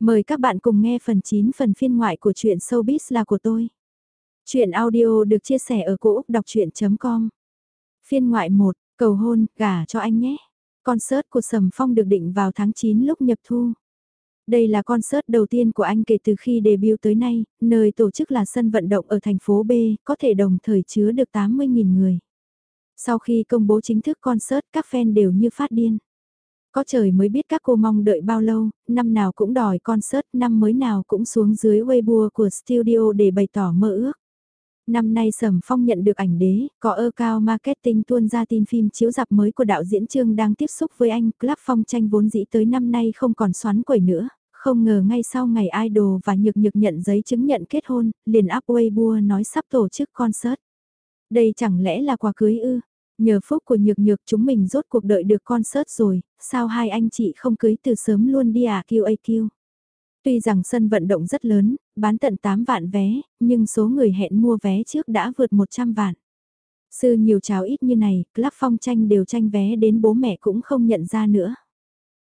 Mời các bạn cùng nghe phần 9 phần phiên ngoại của truyện Showbiz là của tôi. Chuyện audio được chia sẻ ở cỗ đọc chuyện.com Phiên ngoại 1, cầu hôn, gả cho anh nhé. Concert của Sầm Phong được định vào tháng 9 lúc nhập thu. Đây là concert đầu tiên của anh kể từ khi debut tới nay, nơi tổ chức là sân vận động ở thành phố B, có thể đồng thời chứa được 80.000 người. Sau khi công bố chính thức concert, các fan đều như phát điên. Có trời mới biết các cô mong đợi bao lâu, năm nào cũng đòi concert, năm mới nào cũng xuống dưới Weibo của studio để bày tỏ mơ ước. Năm nay Sầm Phong nhận được ảnh đế, có ơ cao marketing tuôn ra tin phim chiếu dạp mới của đạo diễn Trương đang tiếp xúc với anh, Club Phong tranh vốn dĩ tới năm nay không còn xoắn quẩy nữa, không ngờ ngay sau ngày idol và nhược nhược nhận giấy chứng nhận kết hôn, liền up Weibo nói sắp tổ chức concert. Đây chẳng lẽ là quà cưới ư? Nhờ phúc của nhược nhược chúng mình rốt cuộc đợi được concert rồi, sao hai anh chị không cưới từ sớm luôn đi à QAQ. Tuy rằng sân vận động rất lớn, bán tận 8 vạn vé, nhưng số người hẹn mua vé trước đã vượt 100 vạn. Sư nhiều cháo ít như này, club phong tranh đều tranh vé đến bố mẹ cũng không nhận ra nữa.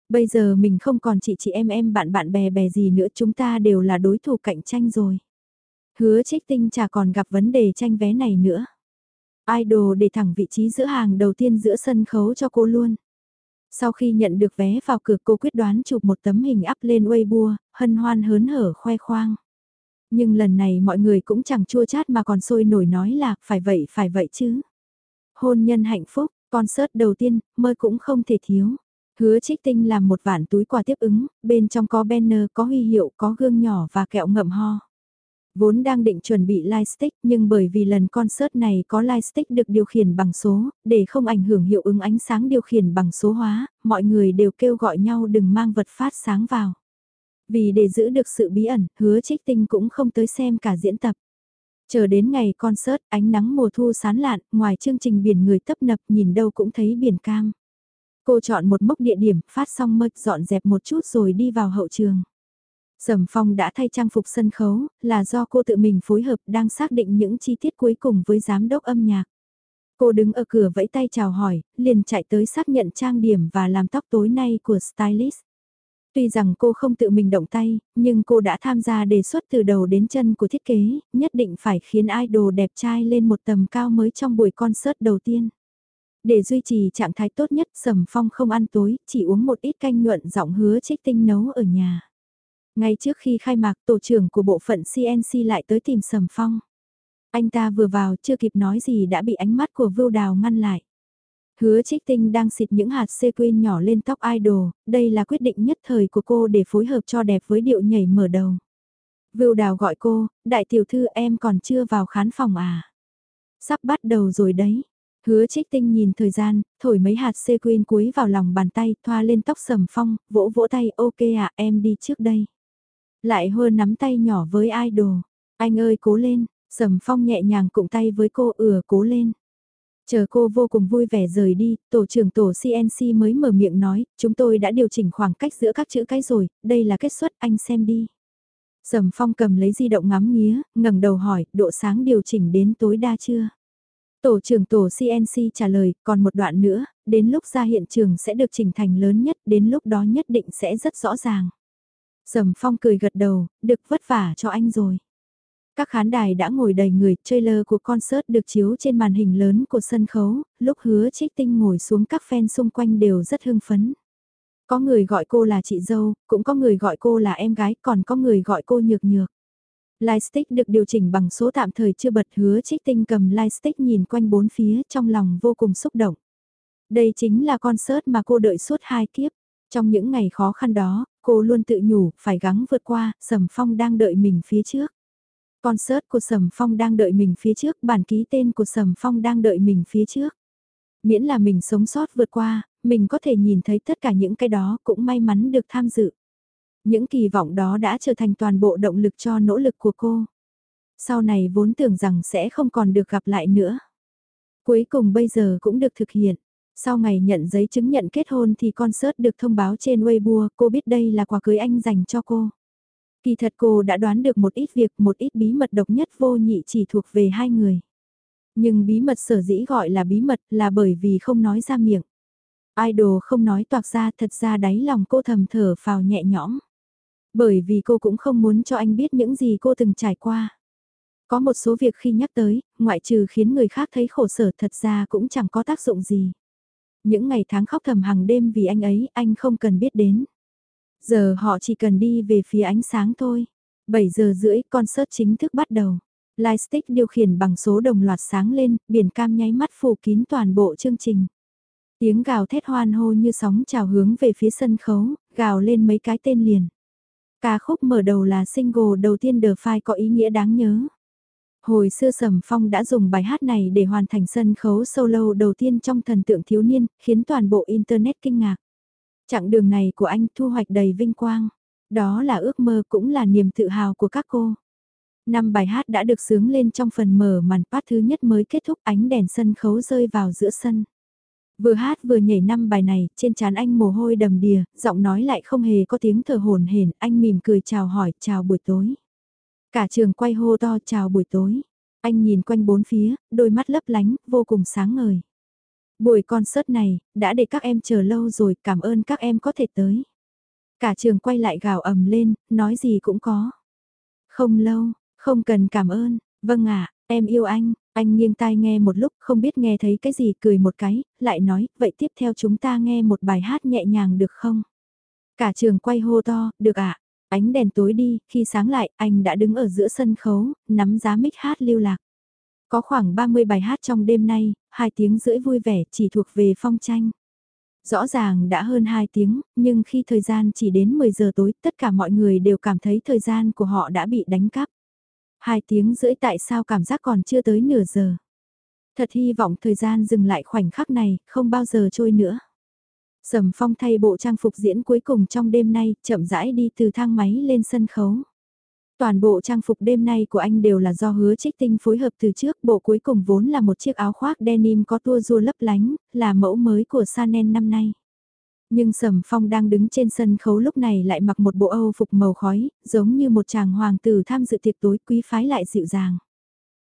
Bây giờ mình không còn chị chị em em bạn bạn bè bè gì nữa chúng ta đều là đối thủ cạnh tranh rồi. Hứa trích tinh chả còn gặp vấn đề tranh vé này nữa. Idol để thẳng vị trí giữa hàng đầu tiên giữa sân khấu cho cô luôn. Sau khi nhận được vé vào cửa cô quyết đoán chụp một tấm hình up lên Weibo, hân hoan hớn hở khoe khoang. Nhưng lần này mọi người cũng chẳng chua chát mà còn sôi nổi nói là phải vậy phải vậy chứ. Hôn nhân hạnh phúc, concert đầu tiên, mơ cũng không thể thiếu. Hứa trích tinh làm một vạn túi quà tiếp ứng, bên trong có banner, có huy hiệu, có gương nhỏ và kẹo ngậm ho. Vốn đang định chuẩn bị lightstick nhưng bởi vì lần concert này có lightstick được điều khiển bằng số, để không ảnh hưởng hiệu ứng ánh sáng điều khiển bằng số hóa, mọi người đều kêu gọi nhau đừng mang vật phát sáng vào. Vì để giữ được sự bí ẩn, hứa trích tinh cũng không tới xem cả diễn tập. Chờ đến ngày concert, ánh nắng mùa thu sán lạn, ngoài chương trình biển người tấp nập nhìn đâu cũng thấy biển cam. Cô chọn một mốc địa điểm, phát xong mật dọn dẹp một chút rồi đi vào hậu trường. Sầm Phong đã thay trang phục sân khấu, là do cô tự mình phối hợp đang xác định những chi tiết cuối cùng với giám đốc âm nhạc. Cô đứng ở cửa vẫy tay chào hỏi, liền chạy tới xác nhận trang điểm và làm tóc tối nay của stylist. Tuy rằng cô không tự mình động tay, nhưng cô đã tham gia đề xuất từ đầu đến chân của thiết kế, nhất định phải khiến idol đẹp trai lên một tầm cao mới trong buổi concert đầu tiên. Để duy trì trạng thái tốt nhất, Sầm Phong không ăn tối, chỉ uống một ít canh nhuận giọng hứa trích tinh nấu ở nhà. Ngay trước khi khai mạc tổ trưởng của bộ phận CNC lại tới tìm Sầm Phong. Anh ta vừa vào chưa kịp nói gì đã bị ánh mắt của Vưu Đào ngăn lại. Hứa trích tinh đang xịt những hạt sequin nhỏ lên tóc idol, đây là quyết định nhất thời của cô để phối hợp cho đẹp với điệu nhảy mở đầu. Vưu Đào gọi cô, đại tiểu thư em còn chưa vào khán phòng à? Sắp bắt đầu rồi đấy. Hứa trích tinh nhìn thời gian, thổi mấy hạt sequin cuối vào lòng bàn tay, thoa lên tóc sầm phong, vỗ vỗ tay, ok à, em đi trước đây. Lại hơ nắm tay nhỏ với idol. Anh ơi cố lên, Sầm Phong nhẹ nhàng cụng tay với cô ừa cố lên. Chờ cô vô cùng vui vẻ rời đi, tổ trưởng tổ CNC mới mở miệng nói, chúng tôi đã điều chỉnh khoảng cách giữa các chữ cái rồi, đây là kết xuất anh xem đi. Sầm Phong cầm lấy di động ngắm nghía, ngẩng đầu hỏi, độ sáng điều chỉnh đến tối đa chưa? Tổ trưởng tổ CNC trả lời, còn một đoạn nữa, đến lúc ra hiện trường sẽ được chỉnh thành lớn nhất, đến lúc đó nhất định sẽ rất rõ ràng. Sầm Phong cười gật đầu, được vất vả cho anh rồi. Các khán đài đã ngồi đầy người, trailer của concert được chiếu trên màn hình lớn của sân khấu, lúc hứa trích tinh ngồi xuống các fan xung quanh đều rất hưng phấn. Có người gọi cô là chị dâu, cũng có người gọi cô là em gái, còn có người gọi cô nhược nhược. Lightstick được điều chỉnh bằng số tạm thời chưa bật hứa trích tinh cầm lightstick nhìn quanh bốn phía trong lòng vô cùng xúc động. Đây chính là concert mà cô đợi suốt hai kiếp. Trong những ngày khó khăn đó, cô luôn tự nhủ, phải gắng vượt qua, Sầm Phong đang đợi mình phía trước. Concert của Sầm Phong đang đợi mình phía trước, bản ký tên của Sầm Phong đang đợi mình phía trước. Miễn là mình sống sót vượt qua, mình có thể nhìn thấy tất cả những cái đó cũng may mắn được tham dự. Những kỳ vọng đó đã trở thành toàn bộ động lực cho nỗ lực của cô. Sau này vốn tưởng rằng sẽ không còn được gặp lại nữa. Cuối cùng bây giờ cũng được thực hiện. Sau ngày nhận giấy chứng nhận kết hôn thì concert được thông báo trên Weibo, cô biết đây là quà cưới anh dành cho cô. Kỳ thật cô đã đoán được một ít việc, một ít bí mật độc nhất vô nhị chỉ thuộc về hai người. Nhưng bí mật sở dĩ gọi là bí mật là bởi vì không nói ra miệng. Idol không nói toạc ra thật ra đáy lòng cô thầm thở phào nhẹ nhõm. Bởi vì cô cũng không muốn cho anh biết những gì cô từng trải qua. Có một số việc khi nhắc tới, ngoại trừ khiến người khác thấy khổ sở thật ra cũng chẳng có tác dụng gì. Những ngày tháng khóc thầm hàng đêm vì anh ấy, anh không cần biết đến. Giờ họ chỉ cần đi về phía ánh sáng thôi. 7 giờ rưỡi, concert chính thức bắt đầu. Lightstick điều khiển bằng số đồng loạt sáng lên, biển cam nháy mắt phủ kín toàn bộ chương trình. Tiếng gào thét hoan hô như sóng trào hướng về phía sân khấu, gào lên mấy cái tên liền. Ca khúc mở đầu là single đầu tiên The Five có ý nghĩa đáng nhớ. Hồi xưa Sầm Phong đã dùng bài hát này để hoàn thành sân khấu solo đầu tiên trong thần tượng thiếu niên, khiến toàn bộ Internet kinh ngạc. Chặng đường này của anh thu hoạch đầy vinh quang. Đó là ước mơ cũng là niềm tự hào của các cô. Năm bài hát đã được sướng lên trong phần mở màn phát thứ nhất mới kết thúc ánh đèn sân khấu rơi vào giữa sân. Vừa hát vừa nhảy năm bài này, trên trán anh mồ hôi đầm đìa, giọng nói lại không hề có tiếng thở hồn hển, anh mỉm cười chào hỏi, chào buổi tối. Cả trường quay hô to chào buổi tối. Anh nhìn quanh bốn phía, đôi mắt lấp lánh, vô cùng sáng ngời. Buổi concert này, đã để các em chờ lâu rồi, cảm ơn các em có thể tới. Cả trường quay lại gào ầm lên, nói gì cũng có. Không lâu, không cần cảm ơn, vâng ạ, em yêu anh, anh nghiêng tai nghe một lúc không biết nghe thấy cái gì cười một cái, lại nói, vậy tiếp theo chúng ta nghe một bài hát nhẹ nhàng được không? Cả trường quay hô to, được ạ. Ánh đèn tối đi, khi sáng lại, anh đã đứng ở giữa sân khấu, nắm giá mic hát lưu lạc. Có khoảng 30 bài hát trong đêm nay, hai tiếng rưỡi vui vẻ chỉ thuộc về phong tranh. Rõ ràng đã hơn 2 tiếng, nhưng khi thời gian chỉ đến 10 giờ tối, tất cả mọi người đều cảm thấy thời gian của họ đã bị đánh cắp. Hai tiếng rưỡi tại sao cảm giác còn chưa tới nửa giờ. Thật hy vọng thời gian dừng lại khoảnh khắc này, không bao giờ trôi nữa. Sầm phong thay bộ trang phục diễn cuối cùng trong đêm nay, chậm rãi đi từ thang máy lên sân khấu. Toàn bộ trang phục đêm nay của anh đều là do hứa trích tinh phối hợp từ trước, bộ cuối cùng vốn là một chiếc áo khoác denim có tua rua lấp lánh, là mẫu mới của Chanel năm nay. Nhưng Sầm Phong đang đứng trên sân khấu lúc này lại mặc một bộ Âu phục màu khói, giống như một chàng hoàng tử tham dự tiệc tối quý phái lại dịu dàng.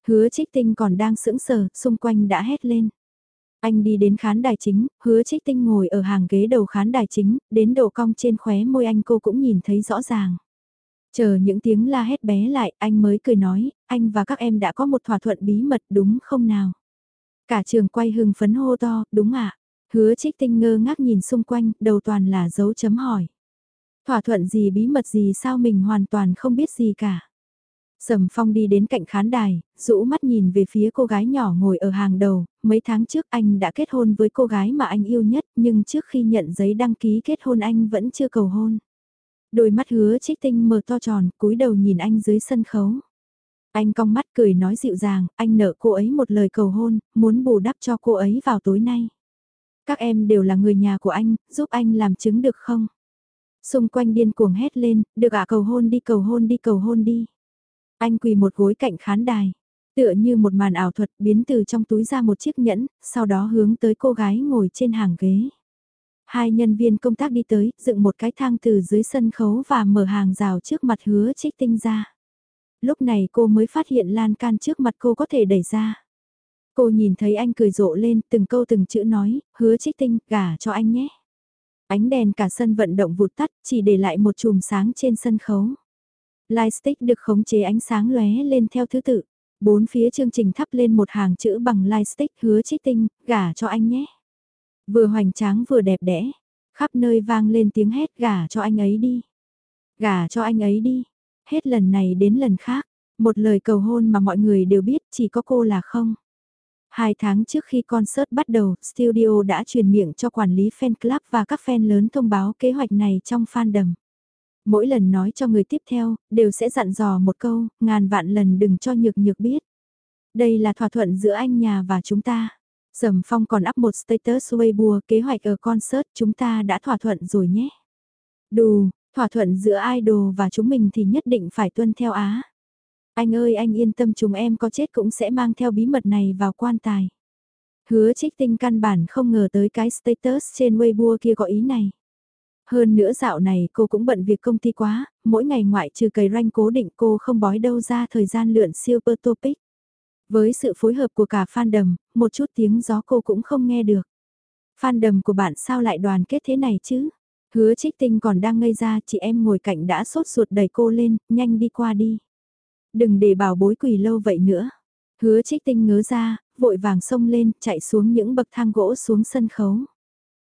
Hứa trích tinh còn đang sững sờ, xung quanh đã hét lên. Anh đi đến khán đài chính, hứa trích tinh ngồi ở hàng ghế đầu khán đài chính, đến độ cong trên khóe môi anh cô cũng nhìn thấy rõ ràng. Chờ những tiếng la hét bé lại, anh mới cười nói, anh và các em đã có một thỏa thuận bí mật đúng không nào? Cả trường quay hưng phấn hô to, đúng ạ. Hứa trích tinh ngơ ngác nhìn xung quanh, đầu toàn là dấu chấm hỏi. Thỏa thuận gì bí mật gì sao mình hoàn toàn không biết gì cả. Sầm Phong đi đến cạnh khán đài, rũ mắt nhìn về phía cô gái nhỏ ngồi ở hàng đầu, mấy tháng trước anh đã kết hôn với cô gái mà anh yêu nhất nhưng trước khi nhận giấy đăng ký kết hôn anh vẫn chưa cầu hôn. Đôi mắt hứa trích tinh mờ to tròn, cúi đầu nhìn anh dưới sân khấu. Anh cong mắt cười nói dịu dàng, anh nợ cô ấy một lời cầu hôn, muốn bù đắp cho cô ấy vào tối nay. Các em đều là người nhà của anh, giúp anh làm chứng được không? Xung quanh điên cuồng hét lên, được ạ cầu hôn đi cầu hôn đi cầu hôn đi. Anh quỳ một gối cạnh khán đài, tựa như một màn ảo thuật biến từ trong túi ra một chiếc nhẫn, sau đó hướng tới cô gái ngồi trên hàng ghế. Hai nhân viên công tác đi tới, dựng một cái thang từ dưới sân khấu và mở hàng rào trước mặt hứa trích tinh ra. Lúc này cô mới phát hiện lan can trước mặt cô có thể đẩy ra. Cô nhìn thấy anh cười rộ lên, từng câu từng chữ nói, hứa trích tinh, gả cho anh nhé. Ánh đèn cả sân vận động vụt tắt, chỉ để lại một chùm sáng trên sân khấu. Lightstick được khống chế ánh sáng lóe lên theo thứ tự. Bốn phía chương trình thắp lên một hàng chữ bằng lightstick hứa trích tinh, gả cho anh nhé. Vừa hoành tráng vừa đẹp đẽ, khắp nơi vang lên tiếng hét gả cho anh ấy đi. Gả cho anh ấy đi. Hết lần này đến lần khác, một lời cầu hôn mà mọi người đều biết chỉ có cô là không. Hai tháng trước khi concert bắt đầu, studio đã truyền miệng cho quản lý fan club và các fan lớn thông báo kế hoạch này trong fandom. Mỗi lần nói cho người tiếp theo, đều sẽ dặn dò một câu, ngàn vạn lần đừng cho nhược nhược biết. Đây là thỏa thuận giữa anh nhà và chúng ta. Sầm Phong còn up một status Weibo kế hoạch ở concert chúng ta đã thỏa thuận rồi nhé. Đù, thỏa thuận giữa idol và chúng mình thì nhất định phải tuân theo Á. Anh ơi anh yên tâm chúng em có chết cũng sẽ mang theo bí mật này vào quan tài. Hứa trích tinh căn bản không ngờ tới cái status trên Weibo kia có ý này. Hơn nữa dạo này cô cũng bận việc công ty quá, mỗi ngày ngoại trừ cày ranh cố định cô không bói đâu ra thời gian lượn super topic. Với sự phối hợp của cả fan đầm một chút tiếng gió cô cũng không nghe được. fan đầm của bạn sao lại đoàn kết thế này chứ? Hứa trích tinh còn đang ngây ra, chị em ngồi cạnh đã sốt ruột đẩy cô lên, nhanh đi qua đi. Đừng để bảo bối quỳ lâu vậy nữa. Hứa trích tinh ngớ ra, vội vàng xông lên, chạy xuống những bậc thang gỗ xuống sân khấu.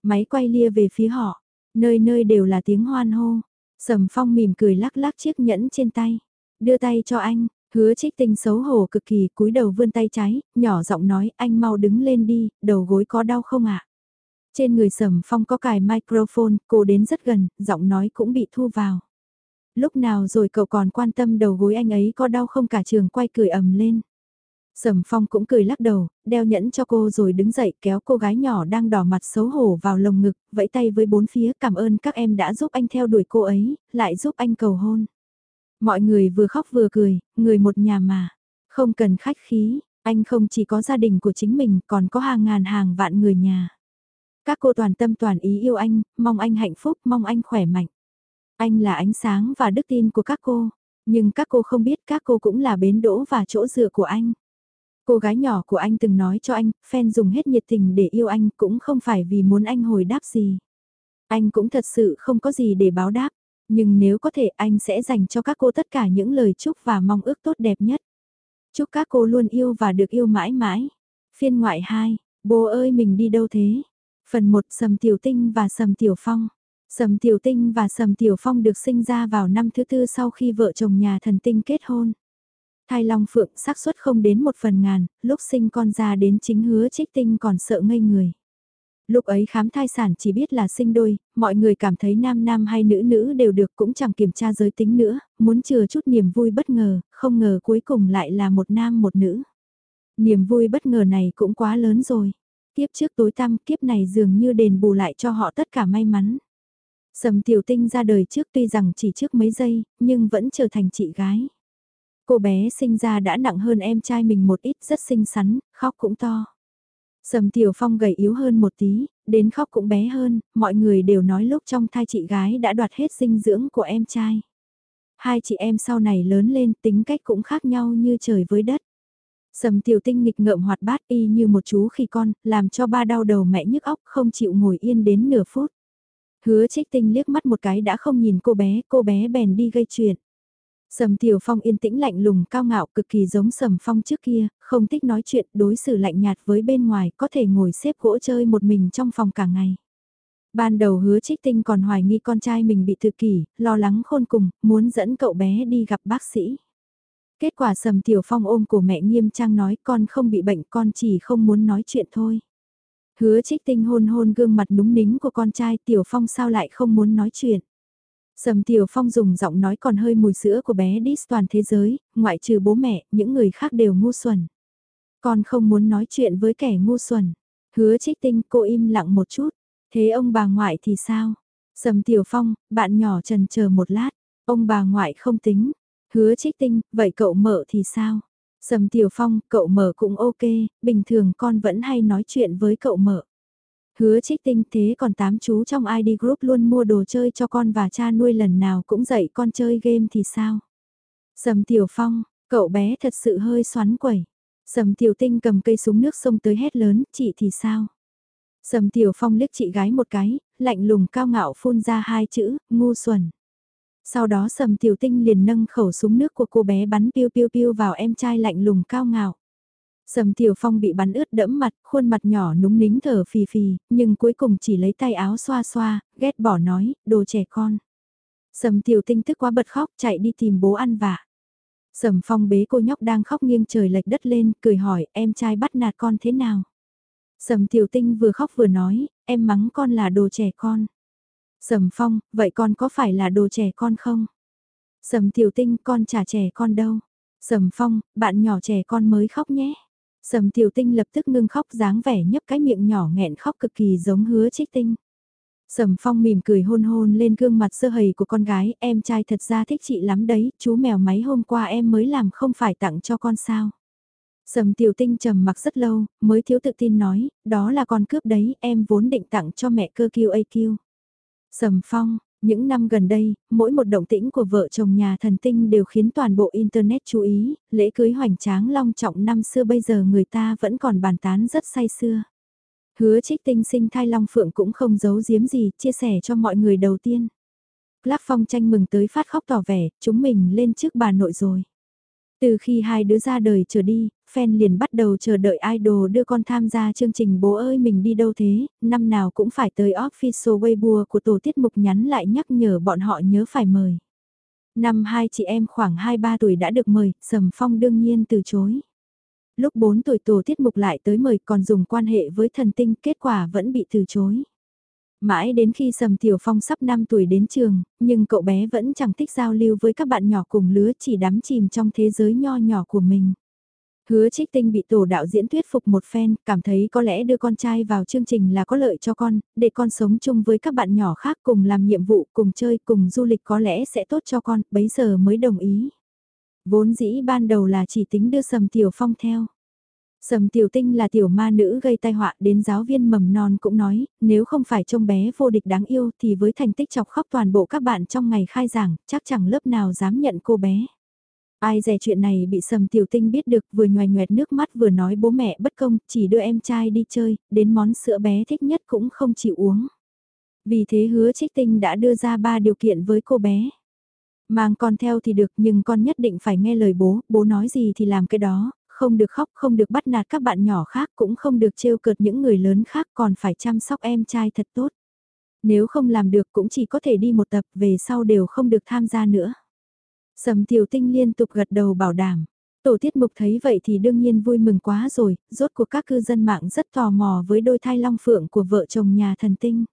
Máy quay lia về phía họ, nơi nơi đều là tiếng hoan hô. Sầm phong mỉm cười lắc lắc chiếc nhẫn trên tay. Đưa tay cho anh, hứa trích tinh xấu hổ cực kỳ cúi đầu vươn tay trái, nhỏ giọng nói anh mau đứng lên đi, đầu gối có đau không ạ? Trên người sầm phong có cài microphone, cô đến rất gần, giọng nói cũng bị thu vào. Lúc nào rồi cậu còn quan tâm đầu gối anh ấy có đau không cả trường quay cười ầm lên. Sầm phong cũng cười lắc đầu, đeo nhẫn cho cô rồi đứng dậy kéo cô gái nhỏ đang đỏ mặt xấu hổ vào lồng ngực, vẫy tay với bốn phía cảm ơn các em đã giúp anh theo đuổi cô ấy, lại giúp anh cầu hôn. Mọi người vừa khóc vừa cười, người một nhà mà. Không cần khách khí, anh không chỉ có gia đình của chính mình còn có hàng ngàn hàng vạn người nhà. Các cô toàn tâm toàn ý yêu anh, mong anh hạnh phúc, mong anh khỏe mạnh. Anh là ánh sáng và đức tin của các cô, nhưng các cô không biết các cô cũng là bến đỗ và chỗ dựa của anh. Cô gái nhỏ của anh từng nói cho anh, fan dùng hết nhiệt tình để yêu anh cũng không phải vì muốn anh hồi đáp gì. Anh cũng thật sự không có gì để báo đáp, nhưng nếu có thể anh sẽ dành cho các cô tất cả những lời chúc và mong ước tốt đẹp nhất. Chúc các cô luôn yêu và được yêu mãi mãi. Phiên ngoại 2, bố ơi mình đi đâu thế? Phần 1 Sầm Tiểu Tinh và Sầm Tiểu Phong. Sầm Tiểu Tinh và Sầm Tiểu Phong được sinh ra vào năm thứ tư sau khi vợ chồng nhà thần tinh kết hôn. Thai Long Phượng xác suất không đến một phần ngàn, lúc sinh con ra đến chính hứa trích tinh còn sợ ngây người. Lúc ấy khám thai sản chỉ biết là sinh đôi, mọi người cảm thấy nam nam hay nữ nữ đều được cũng chẳng kiểm tra giới tính nữa, muốn chừa chút niềm vui bất ngờ, không ngờ cuối cùng lại là một nam một nữ. Niềm vui bất ngờ này cũng quá lớn rồi. Kiếp trước tối tăm kiếp này dường như đền bù lại cho họ tất cả may mắn. Sầm tiểu tinh ra đời trước tuy rằng chỉ trước mấy giây, nhưng vẫn trở thành chị gái. Cô bé sinh ra đã nặng hơn em trai mình một ít rất xinh xắn, khóc cũng to. Sầm Tiểu Phong gầy yếu hơn một tí, đến khóc cũng bé hơn, mọi người đều nói lúc trong thai chị gái đã đoạt hết dinh dưỡng của em trai. Hai chị em sau này lớn lên tính cách cũng khác nhau như trời với đất. Sầm Tiểu Tinh nghịch ngợm hoạt bát y như một chú khi con, làm cho ba đau đầu mẹ nhức óc không chịu ngồi yên đến nửa phút. Hứa trích tinh liếc mắt một cái đã không nhìn cô bé, cô bé bèn đi gây chuyện. Sầm Tiểu Phong yên tĩnh lạnh lùng cao ngạo cực kỳ giống Sầm Phong trước kia, không thích nói chuyện đối xử lạnh nhạt với bên ngoài, có thể ngồi xếp gỗ chơi một mình trong phòng cả ngày. Ban đầu hứa trích tinh còn hoài nghi con trai mình bị tự kỷ, lo lắng khôn cùng, muốn dẫn cậu bé đi gặp bác sĩ. Kết quả Sầm Tiểu Phong ôm của mẹ nghiêm trang nói con không bị bệnh con chỉ không muốn nói chuyện thôi. Hứa trích tinh hôn hôn gương mặt núng nính của con trai Tiểu Phong sao lại không muốn nói chuyện. Sầm Tiểu Phong dùng giọng nói còn hơi mùi sữa của bé Dis toàn thế giới, ngoại trừ bố mẹ, những người khác đều ngu xuẩn. Con không muốn nói chuyện với kẻ ngu xuẩn. Hứa trích tinh cô im lặng một chút. Thế ông bà ngoại thì sao? Sầm Tiểu Phong, bạn nhỏ trần chờ một lát. Ông bà ngoại không tính. Hứa trích tinh, vậy cậu mở thì sao? Sầm Tiểu Phong, cậu mở cũng ok, bình thường con vẫn hay nói chuyện với cậu mở. Hứa trích tinh thế còn tám chú trong ID group luôn mua đồ chơi cho con và cha nuôi lần nào cũng dạy con chơi game thì sao? Sầm Tiểu Phong, cậu bé thật sự hơi xoắn quẩy. Sầm Tiểu Tinh cầm cây súng nước sông tới hét lớn, chị thì sao? Sầm Tiểu Phong liếc chị gái một cái, lạnh lùng cao ngạo phun ra hai chữ, ngu xuẩn. Sau đó Sầm Tiểu Tinh liền nâng khẩu súng nước của cô bé bắn piu piu piu vào em trai lạnh lùng cao ngạo. Sầm Tiểu Phong bị bắn ướt đẫm mặt, khuôn mặt nhỏ núng nính thở phì phì, nhưng cuối cùng chỉ lấy tay áo xoa xoa, ghét bỏ nói, đồ trẻ con. Sầm Tiểu Tinh tức quá bật khóc, chạy đi tìm bố ăn vạ. Sầm Phong bế cô nhóc đang khóc nghiêng trời lệch đất lên, cười hỏi, em trai bắt nạt con thế nào? Sầm Tiểu Tinh vừa khóc vừa nói, em mắng con là đồ trẻ con. Sầm Phong, vậy con có phải là đồ trẻ con không? Sầm Tiểu Tinh, con chả trẻ con đâu. Sầm Phong, bạn nhỏ trẻ con mới khóc nhé. Sầm tiểu tinh lập tức ngưng khóc dáng vẻ nhấp cái miệng nhỏ nghẹn khóc cực kỳ giống hứa trích tinh. Sầm phong mỉm cười hôn hôn lên gương mặt sơ hầy của con gái, em trai thật ra thích chị lắm đấy, chú mèo máy hôm qua em mới làm không phải tặng cho con sao. Sầm tiểu tinh trầm mặc rất lâu, mới thiếu tự tin nói, đó là con cướp đấy, em vốn định tặng cho mẹ cơ kiêu AQ. Sầm phong, những năm gần đây, mỗi một động tĩnh của vợ chồng nhà thần tinh đều khiến toàn bộ Internet chú ý, lễ cưới hoành tráng long trọng năm xưa bây giờ người ta vẫn còn bàn tán rất say xưa. Hứa trích tinh sinh thai long phượng cũng không giấu giếm gì, chia sẻ cho mọi người đầu tiên. Lắc phong tranh mừng tới phát khóc tỏ vẻ, chúng mình lên trước bà nội rồi. Từ khi hai đứa ra đời trở đi, fan liền bắt đầu chờ đợi idol đưa con tham gia chương trình bố ơi mình đi đâu thế, năm nào cũng phải tới official Weibo của tổ tiết mục nhắn lại nhắc nhở bọn họ nhớ phải mời. Năm hai chị em khoảng 2-3 tuổi đã được mời, Sầm Phong đương nhiên từ chối. Lúc 4 tuổi tổ tiết mục lại tới mời còn dùng quan hệ với thần tinh, kết quả vẫn bị từ chối. Mãi đến khi Sầm Tiểu Phong sắp 5 tuổi đến trường, nhưng cậu bé vẫn chẳng thích giao lưu với các bạn nhỏ cùng lứa chỉ đắm chìm trong thế giới nho nhỏ của mình. Hứa trích tinh bị tổ đạo diễn thuyết phục một phen, cảm thấy có lẽ đưa con trai vào chương trình là có lợi cho con, để con sống chung với các bạn nhỏ khác cùng làm nhiệm vụ, cùng chơi, cùng du lịch có lẽ sẽ tốt cho con, bấy giờ mới đồng ý. Vốn dĩ ban đầu là chỉ tính đưa Sầm Tiểu Phong theo. Sầm Tiểu Tinh là tiểu ma nữ gây tai họa đến giáo viên mầm non cũng nói, nếu không phải trông bé vô địch đáng yêu thì với thành tích chọc khóc toàn bộ các bạn trong ngày khai giảng, chắc chẳng lớp nào dám nhận cô bé. Ai dè chuyện này bị Sầm Tiểu Tinh biết được vừa nhòe nhoẹt nước mắt vừa nói bố mẹ bất công, chỉ đưa em trai đi chơi, đến món sữa bé thích nhất cũng không chịu uống. Vì thế hứa trích tinh đã đưa ra ba điều kiện với cô bé. Mang con theo thì được nhưng con nhất định phải nghe lời bố, bố nói gì thì làm cái đó, không được khóc, không được bắt nạt các bạn nhỏ khác, cũng không được trêu cợt những người lớn khác, còn phải chăm sóc em trai thật tốt. Nếu không làm được cũng chỉ có thể đi một tập, về sau đều không được tham gia nữa. Sầm tiểu tinh liên tục gật đầu bảo đảm. Tổ tiết mục thấy vậy thì đương nhiên vui mừng quá rồi, rốt cuộc các cư dân mạng rất tò mò với đôi thai long phượng của vợ chồng nhà thần tinh.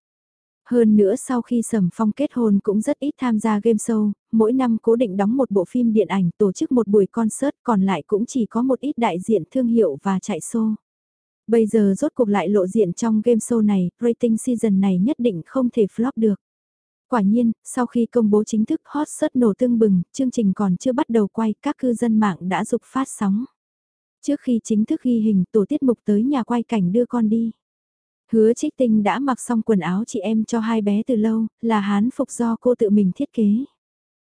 Hơn nữa sau khi Sầm Phong kết hôn cũng rất ít tham gia game show, mỗi năm cố định đóng một bộ phim điện ảnh tổ chức một buổi concert còn lại cũng chỉ có một ít đại diện thương hiệu và chạy show. Bây giờ rốt cuộc lại lộ diện trong game show này, rating season này nhất định không thể flop được. Quả nhiên, sau khi công bố chính thức hot search nổ tương bừng, chương trình còn chưa bắt đầu quay, các cư dân mạng đã dục phát sóng. Trước khi chính thức ghi hình, tổ tiết mục tới nhà quay cảnh đưa con đi. Hứa trích tinh đã mặc xong quần áo chị em cho hai bé từ lâu, là hán phục do cô tự mình thiết kế.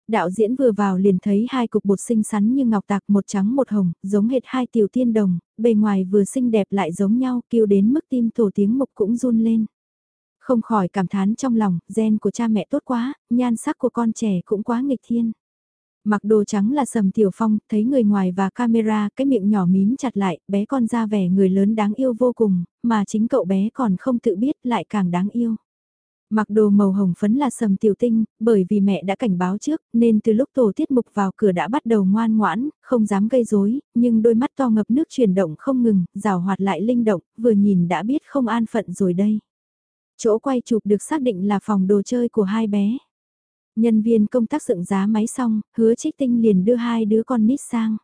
Đạo diễn vừa vào liền thấy hai cục bột xinh xắn như ngọc tạc một trắng một hồng, giống hệt hai tiểu tiên đồng, bề ngoài vừa xinh đẹp lại giống nhau, kêu đến mức tim thổ tiếng mục cũng run lên. Không khỏi cảm thán trong lòng, gen của cha mẹ tốt quá, nhan sắc của con trẻ cũng quá nghịch thiên. Mặc đồ trắng là Sầm Tiểu Phong, thấy người ngoài và camera, cái miệng nhỏ mím chặt lại, bé con ra vẻ người lớn đáng yêu vô cùng, mà chính cậu bé còn không tự biết lại càng đáng yêu. Mặc đồ màu hồng phấn là Sầm Tiểu Tinh, bởi vì mẹ đã cảnh báo trước, nên từ lúc tổ tiết mục vào cửa đã bắt đầu ngoan ngoãn, không dám gây rối, nhưng đôi mắt to ngập nước chuyển động không ngừng, rào hoạt lại linh động, vừa nhìn đã biết không an phận rồi đây. Chỗ quay chụp được xác định là phòng đồ chơi của hai bé. Nhân viên công tác dựng giá máy xong, hứa trích tinh liền đưa hai đứa con nít sang.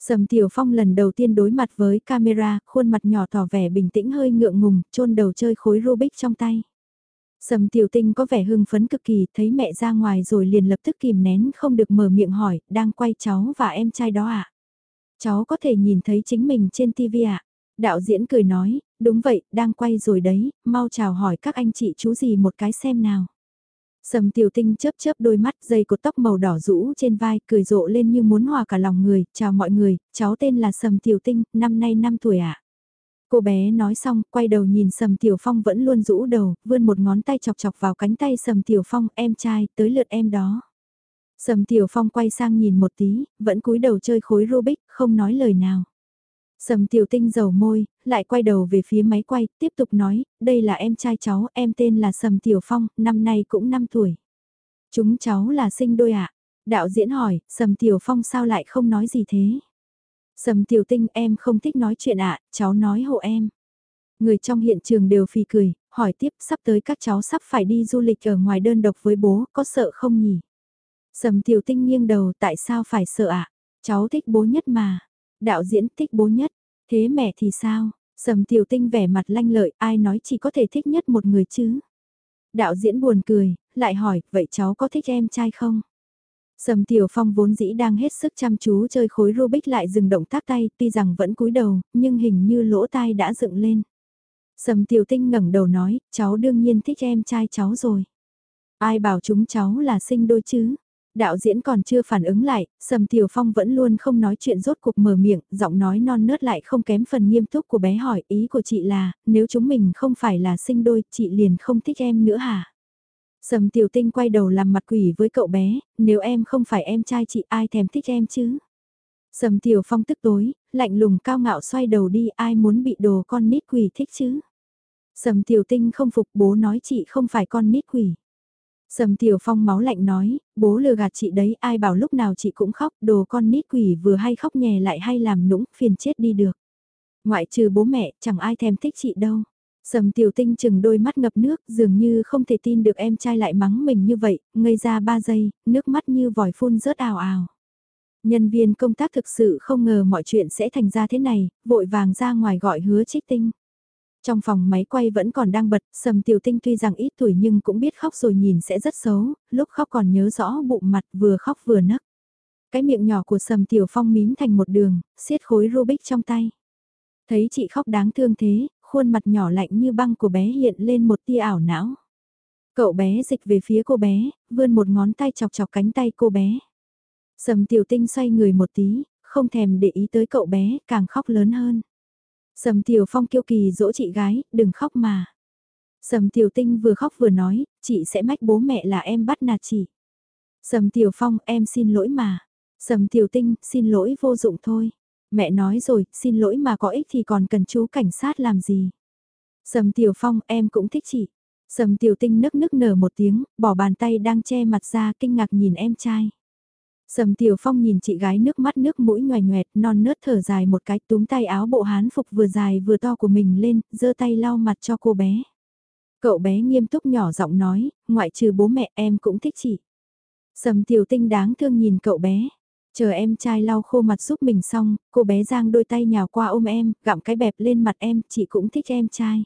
Sầm Tiểu Phong lần đầu tiên đối mặt với camera, khuôn mặt nhỏ tỏ vẻ bình tĩnh hơi ngượng ngùng, chôn đầu chơi khối Rubik trong tay. Sầm Tiểu Tinh có vẻ hưng phấn cực kỳ, thấy mẹ ra ngoài rồi liền lập tức kìm nén không được mở miệng hỏi, đang quay cháu và em trai đó ạ. À? Cháu có thể nhìn thấy chính mình trên TV ạ. À? Đạo diễn cười nói, đúng vậy, đang quay rồi đấy, mau chào hỏi các anh chị chú gì một cái xem nào. Sầm tiểu tinh chớp chớp đôi mắt dây cột tóc màu đỏ rũ trên vai cười rộ lên như muốn hòa cả lòng người, chào mọi người, cháu tên là Sầm tiểu tinh, năm nay 5 tuổi ạ. À? Cô bé nói xong, quay đầu nhìn Sầm Tiểu Phong vẫn luôn rũ đầu, vươn một ngón tay chọc chọc vào cánh tay Sầm Tiểu Phong, em trai, tới lượt em đó. Sầm Tiểu Phong quay sang nhìn một tí, vẫn cúi đầu chơi khối Rubik, không nói lời nào. Sầm tiểu tinh dầu môi, lại quay đầu về phía máy quay, tiếp tục nói, đây là em trai cháu, em tên là Sầm Tiểu Phong, năm nay cũng 5 tuổi. Chúng cháu là sinh đôi ạ. À? Đạo diễn hỏi, Sầm Tiểu Phong sao lại không nói gì thế? Sầm Tiểu Tinh em không thích nói chuyện ạ, cháu nói hộ em. Người trong hiện trường đều phì cười, hỏi tiếp sắp tới các cháu sắp phải đi du lịch ở ngoài đơn độc với bố, có sợ không nhỉ? Sầm Tiểu Tinh nghiêng đầu tại sao phải sợ ạ? Cháu thích bố nhất mà. Đạo diễn thích bố nhất, thế mẹ thì sao? Sầm tiểu tinh vẻ mặt lanh lợi, ai nói chỉ có thể thích nhất một người chứ? Đạo diễn buồn cười, lại hỏi, vậy cháu có thích em trai không? Sầm Tiểu Phong vốn dĩ đang hết sức chăm chú chơi khối Rubik lại dừng động tác tay, tuy rằng vẫn cúi đầu, nhưng hình như lỗ tai đã dựng lên. Sầm Tiểu Tinh ngẩng đầu nói, cháu đương nhiên thích em trai cháu rồi. Ai bảo chúng cháu là sinh đôi chứ? Đạo diễn còn chưa phản ứng lại, Sầm Tiểu Phong vẫn luôn không nói chuyện rốt cuộc mở miệng, giọng nói non nớt lại không kém phần nghiêm túc của bé hỏi ý của chị là, nếu chúng mình không phải là sinh đôi, chị liền không thích em nữa hả? Sầm Tiểu Tinh quay đầu làm mặt quỷ với cậu bé, nếu em không phải em trai chị ai thèm thích em chứ? Sầm Tiểu Phong tức tối, lạnh lùng cao ngạo xoay đầu đi ai muốn bị đồ con nít quỷ thích chứ? Sầm Tiểu Tinh không phục bố nói chị không phải con nít quỷ. Sầm Tiểu Phong máu lạnh nói, bố lừa gạt chị đấy, ai bảo lúc nào chị cũng khóc, đồ con nít quỷ vừa hay khóc nhè lại hay làm nũng, phiền chết đi được. Ngoại trừ bố mẹ, chẳng ai thèm thích chị đâu. Sầm Tiểu Tinh chừng đôi mắt ngập nước, dường như không thể tin được em trai lại mắng mình như vậy, ngây ra ba giây, nước mắt như vòi phun rớt ào ào. Nhân viên công tác thực sự không ngờ mọi chuyện sẽ thành ra thế này, vội vàng ra ngoài gọi hứa trích tinh. Trong phòng máy quay vẫn còn đang bật, Sầm Tiểu Tinh tuy rằng ít tuổi nhưng cũng biết khóc rồi nhìn sẽ rất xấu, lúc khóc còn nhớ rõ bụng mặt vừa khóc vừa nấc. Cái miệng nhỏ của Sầm Tiểu Phong mím thành một đường, siết khối Rubik trong tay. Thấy chị khóc đáng thương thế, khuôn mặt nhỏ lạnh như băng của bé hiện lên một tia ảo não. Cậu bé dịch về phía cô bé, vươn một ngón tay chọc chọc cánh tay cô bé. Sầm Tiểu Tinh xoay người một tí, không thèm để ý tới cậu bé, càng khóc lớn hơn. Sầm Tiểu Phong kiêu kỳ dỗ chị gái, đừng khóc mà. Sầm Tiểu Tinh vừa khóc vừa nói, chị sẽ mách bố mẹ là em bắt nạt chị. Sầm Tiểu Phong, em xin lỗi mà. Sầm Tiểu Tinh, xin lỗi vô dụng thôi. Mẹ nói rồi, xin lỗi mà có ích thì còn cần chú cảnh sát làm gì. Sầm Tiểu Phong, em cũng thích chị. Sầm Tiểu Tinh nức nức nở một tiếng, bỏ bàn tay đang che mặt ra kinh ngạc nhìn em trai. Sầm Tiểu Phong nhìn chị gái nước mắt nước mũi nhòe nhoẹt non nớt thở dài một cái túm tay áo bộ hán phục vừa dài vừa to của mình lên, giơ tay lau mặt cho cô bé. Cậu bé nghiêm túc nhỏ giọng nói, ngoại trừ bố mẹ em cũng thích chị. Sầm Tiểu Tinh đáng thương nhìn cậu bé. Chờ em trai lau khô mặt giúp mình xong, cô bé giang đôi tay nhào qua ôm em, gặm cái bẹp lên mặt em, chị cũng thích em trai.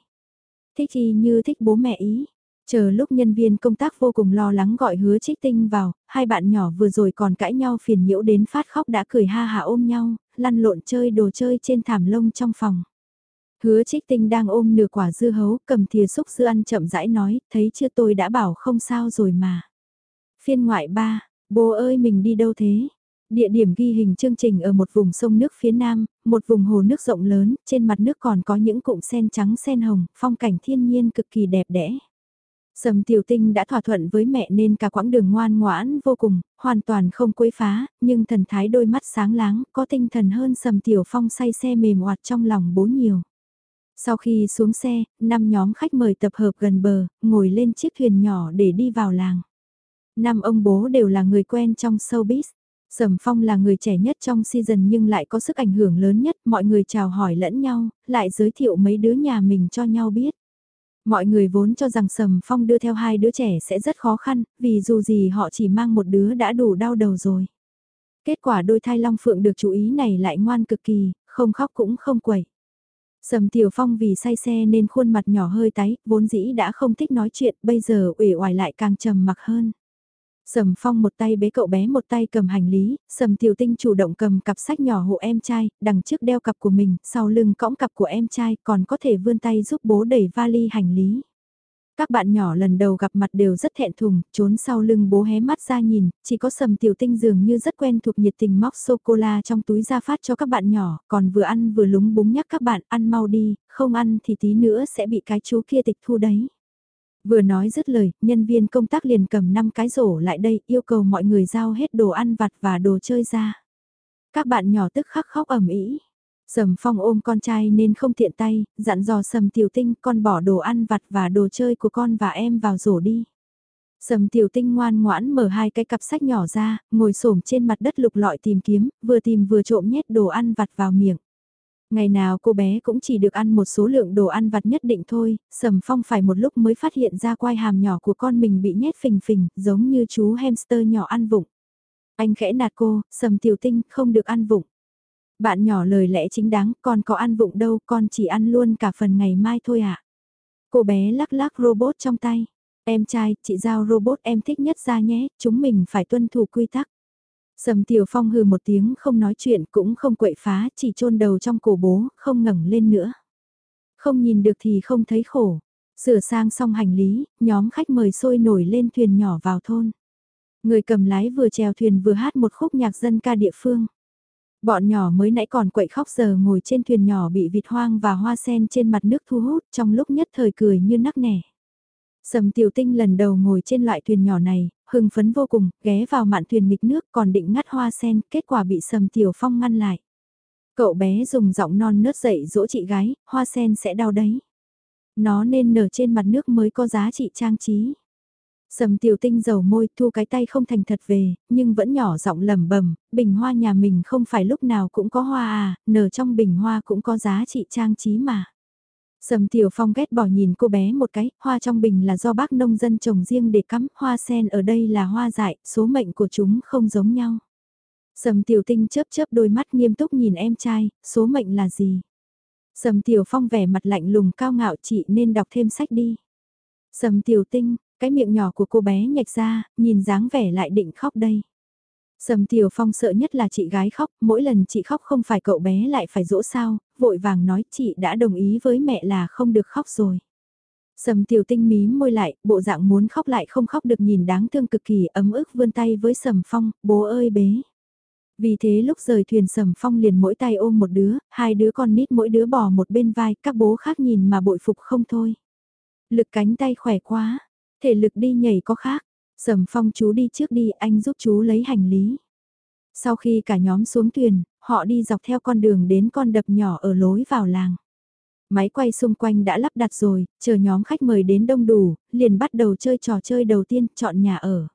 Thích y như thích bố mẹ ý. Chờ lúc nhân viên công tác vô cùng lo lắng gọi hứa trích tinh vào, hai bạn nhỏ vừa rồi còn cãi nhau phiền nhiễu đến phát khóc đã cười ha hà ôm nhau, lăn lộn chơi đồ chơi trên thảm lông trong phòng. Hứa trích tinh đang ôm nửa quả dưa hấu, cầm thìa xúc dưa ăn chậm rãi nói, thấy chưa tôi đã bảo không sao rồi mà. Phiên ngoại ba, bố ơi mình đi đâu thế? Địa điểm ghi hình chương trình ở một vùng sông nước phía nam, một vùng hồ nước rộng lớn, trên mặt nước còn có những cụm sen trắng sen hồng, phong cảnh thiên nhiên cực kỳ đẹp đẽ. Sầm tiểu tinh đã thỏa thuận với mẹ nên cả quãng đường ngoan ngoãn vô cùng, hoàn toàn không quấy phá, nhưng thần thái đôi mắt sáng láng, có tinh thần hơn sầm tiểu phong say xe mềm oạt trong lòng bố nhiều. Sau khi xuống xe, năm nhóm khách mời tập hợp gần bờ, ngồi lên chiếc thuyền nhỏ để đi vào làng. Năm ông bố đều là người quen trong showbiz. Sầm Phong là người trẻ nhất trong season nhưng lại có sức ảnh hưởng lớn nhất, mọi người chào hỏi lẫn nhau, lại giới thiệu mấy đứa nhà mình cho nhau biết. Mọi người vốn cho rằng Sầm Phong đưa theo hai đứa trẻ sẽ rất khó khăn, vì dù gì họ chỉ mang một đứa đã đủ đau đầu rồi. Kết quả đôi thai Long Phượng được chú ý này lại ngoan cực kỳ, không khóc cũng không quẩy. Sầm Tiểu Phong vì say xe nên khuôn mặt nhỏ hơi tái, vốn dĩ đã không thích nói chuyện, bây giờ uể oải lại càng trầm mặc hơn. Sầm Phong một tay bế cậu bé một tay cầm hành lý, Sầm Tiểu Tinh chủ động cầm cặp sách nhỏ hộ em trai, đằng trước đeo cặp của mình, sau lưng cõng cặp của em trai, còn có thể vươn tay giúp bố đẩy vali hành lý. Các bạn nhỏ lần đầu gặp mặt đều rất thẹn thùng, trốn sau lưng bố hé mắt ra nhìn, chỉ có Sầm Tiểu Tinh dường như rất quen thuộc nhiệt tình móc sô-cô-la trong túi ra phát cho các bạn nhỏ, còn vừa ăn vừa lúng búng nhắc các bạn ăn mau đi, không ăn thì tí nữa sẽ bị cái chú kia tịch thu đấy. Vừa nói dứt lời, nhân viên công tác liền cầm 5 cái rổ lại đây yêu cầu mọi người giao hết đồ ăn vặt và đồ chơi ra. Các bạn nhỏ tức khắc khóc ẩm ý. Sầm phong ôm con trai nên không tiện tay, dặn dò sầm tiểu tinh con bỏ đồ ăn vặt và đồ chơi của con và em vào rổ đi. Sầm tiểu tinh ngoan ngoãn mở hai cái cặp sách nhỏ ra, ngồi xổm trên mặt đất lục lọi tìm kiếm, vừa tìm vừa trộm nhét đồ ăn vặt vào miệng. Ngày nào cô bé cũng chỉ được ăn một số lượng đồ ăn vặt nhất định thôi, Sầm Phong phải một lúc mới phát hiện ra quai hàm nhỏ của con mình bị nhét phình phình, giống như chú hamster nhỏ ăn vụng. Anh khẽ nạt cô, Sầm Tiểu Tinh không được ăn vụng. Bạn nhỏ lời lẽ chính đáng, con có ăn vụng đâu, con chỉ ăn luôn cả phần ngày mai thôi ạ. À. Cô bé lắc lắc robot trong tay. Em trai, chị giao robot em thích nhất ra nhé, chúng mình phải tuân thủ quy tắc. Sầm Tiểu Phong hừ một tiếng không nói chuyện cũng không quậy phá, chỉ chôn đầu trong cổ bố, không ngẩng lên nữa. Không nhìn được thì không thấy khổ. Sửa sang xong hành lý, nhóm khách mời sôi nổi lên thuyền nhỏ vào thôn. Người cầm lái vừa chèo thuyền vừa hát một khúc nhạc dân ca địa phương. Bọn nhỏ mới nãy còn quậy khóc giờ ngồi trên thuyền nhỏ bị vịt hoang và hoa sen trên mặt nước thu hút trong lúc nhất thời cười như nắc nẻ. Sầm tiểu tinh lần đầu ngồi trên loại thuyền nhỏ này, hưng phấn vô cùng, ghé vào mạn thuyền nghịch nước còn định ngắt hoa sen, kết quả bị sầm tiểu phong ngăn lại. Cậu bé dùng giọng non nớt dậy dỗ chị gái, hoa sen sẽ đau đấy. Nó nên nở trên mặt nước mới có giá trị trang trí. Sầm tiểu tinh dầu môi thu cái tay không thành thật về, nhưng vẫn nhỏ giọng lẩm bẩm bình hoa nhà mình không phải lúc nào cũng có hoa à, nở trong bình hoa cũng có giá trị trang trí mà. Sầm Tiểu Phong ghét bỏ nhìn cô bé một cái, hoa trong bình là do bác nông dân trồng riêng để cắm, hoa sen ở đây là hoa dại, số mệnh của chúng không giống nhau. Sầm Tiểu Tinh chớp chớp đôi mắt nghiêm túc nhìn em trai, số mệnh là gì? Sầm Tiểu Phong vẻ mặt lạnh lùng cao ngạo chị nên đọc thêm sách đi. Sầm Tiểu Tinh, cái miệng nhỏ của cô bé nhạch ra, nhìn dáng vẻ lại định khóc đây. Sầm Tiểu Phong sợ nhất là chị gái khóc, mỗi lần chị khóc không phải cậu bé lại phải dỗ sao, vội vàng nói chị đã đồng ý với mẹ là không được khóc rồi. Sầm Tiểu Tinh mí môi lại, bộ dạng muốn khóc lại không khóc được nhìn đáng thương cực kỳ ấm ức vươn tay với Sầm Phong, bố ơi bế. Vì thế lúc rời thuyền Sầm Phong liền mỗi tay ôm một đứa, hai đứa con nít mỗi đứa bò một bên vai, các bố khác nhìn mà bội phục không thôi. Lực cánh tay khỏe quá, thể lực đi nhảy có khác, Sầm phong chú đi trước đi anh giúp chú lấy hành lý. Sau khi cả nhóm xuống thuyền, họ đi dọc theo con đường đến con đập nhỏ ở lối vào làng. Máy quay xung quanh đã lắp đặt rồi, chờ nhóm khách mời đến đông đủ, liền bắt đầu chơi trò chơi đầu tiên, chọn nhà ở.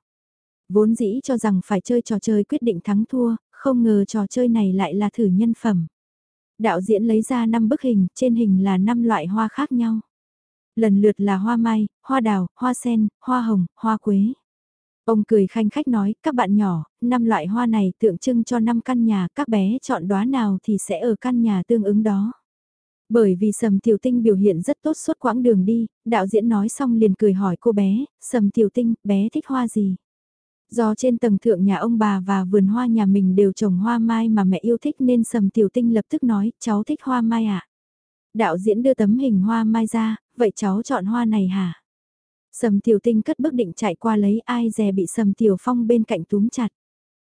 Vốn dĩ cho rằng phải chơi trò chơi quyết định thắng thua, không ngờ trò chơi này lại là thử nhân phẩm. Đạo diễn lấy ra 5 bức hình, trên hình là 5 loại hoa khác nhau. Lần lượt là hoa mai, hoa đào, hoa sen, hoa hồng, hoa quế. Ông cười khanh khách nói, các bạn nhỏ, năm loại hoa này tượng trưng cho năm căn nhà, các bé chọn đóa nào thì sẽ ở căn nhà tương ứng đó. Bởi vì Sầm Tiểu Tinh biểu hiện rất tốt suốt quãng đường đi, đạo diễn nói xong liền cười hỏi cô bé, Sầm Tiểu Tinh, bé thích hoa gì? Do trên tầng thượng nhà ông bà và vườn hoa nhà mình đều trồng hoa mai mà mẹ yêu thích nên Sầm Tiểu Tinh lập tức nói, cháu thích hoa mai ạ. À? Đạo diễn đưa tấm hình hoa mai ra, vậy cháu chọn hoa này hả? Sầm tiểu tinh cất bước định chạy qua lấy ai dè bị sầm tiểu phong bên cạnh túm chặt.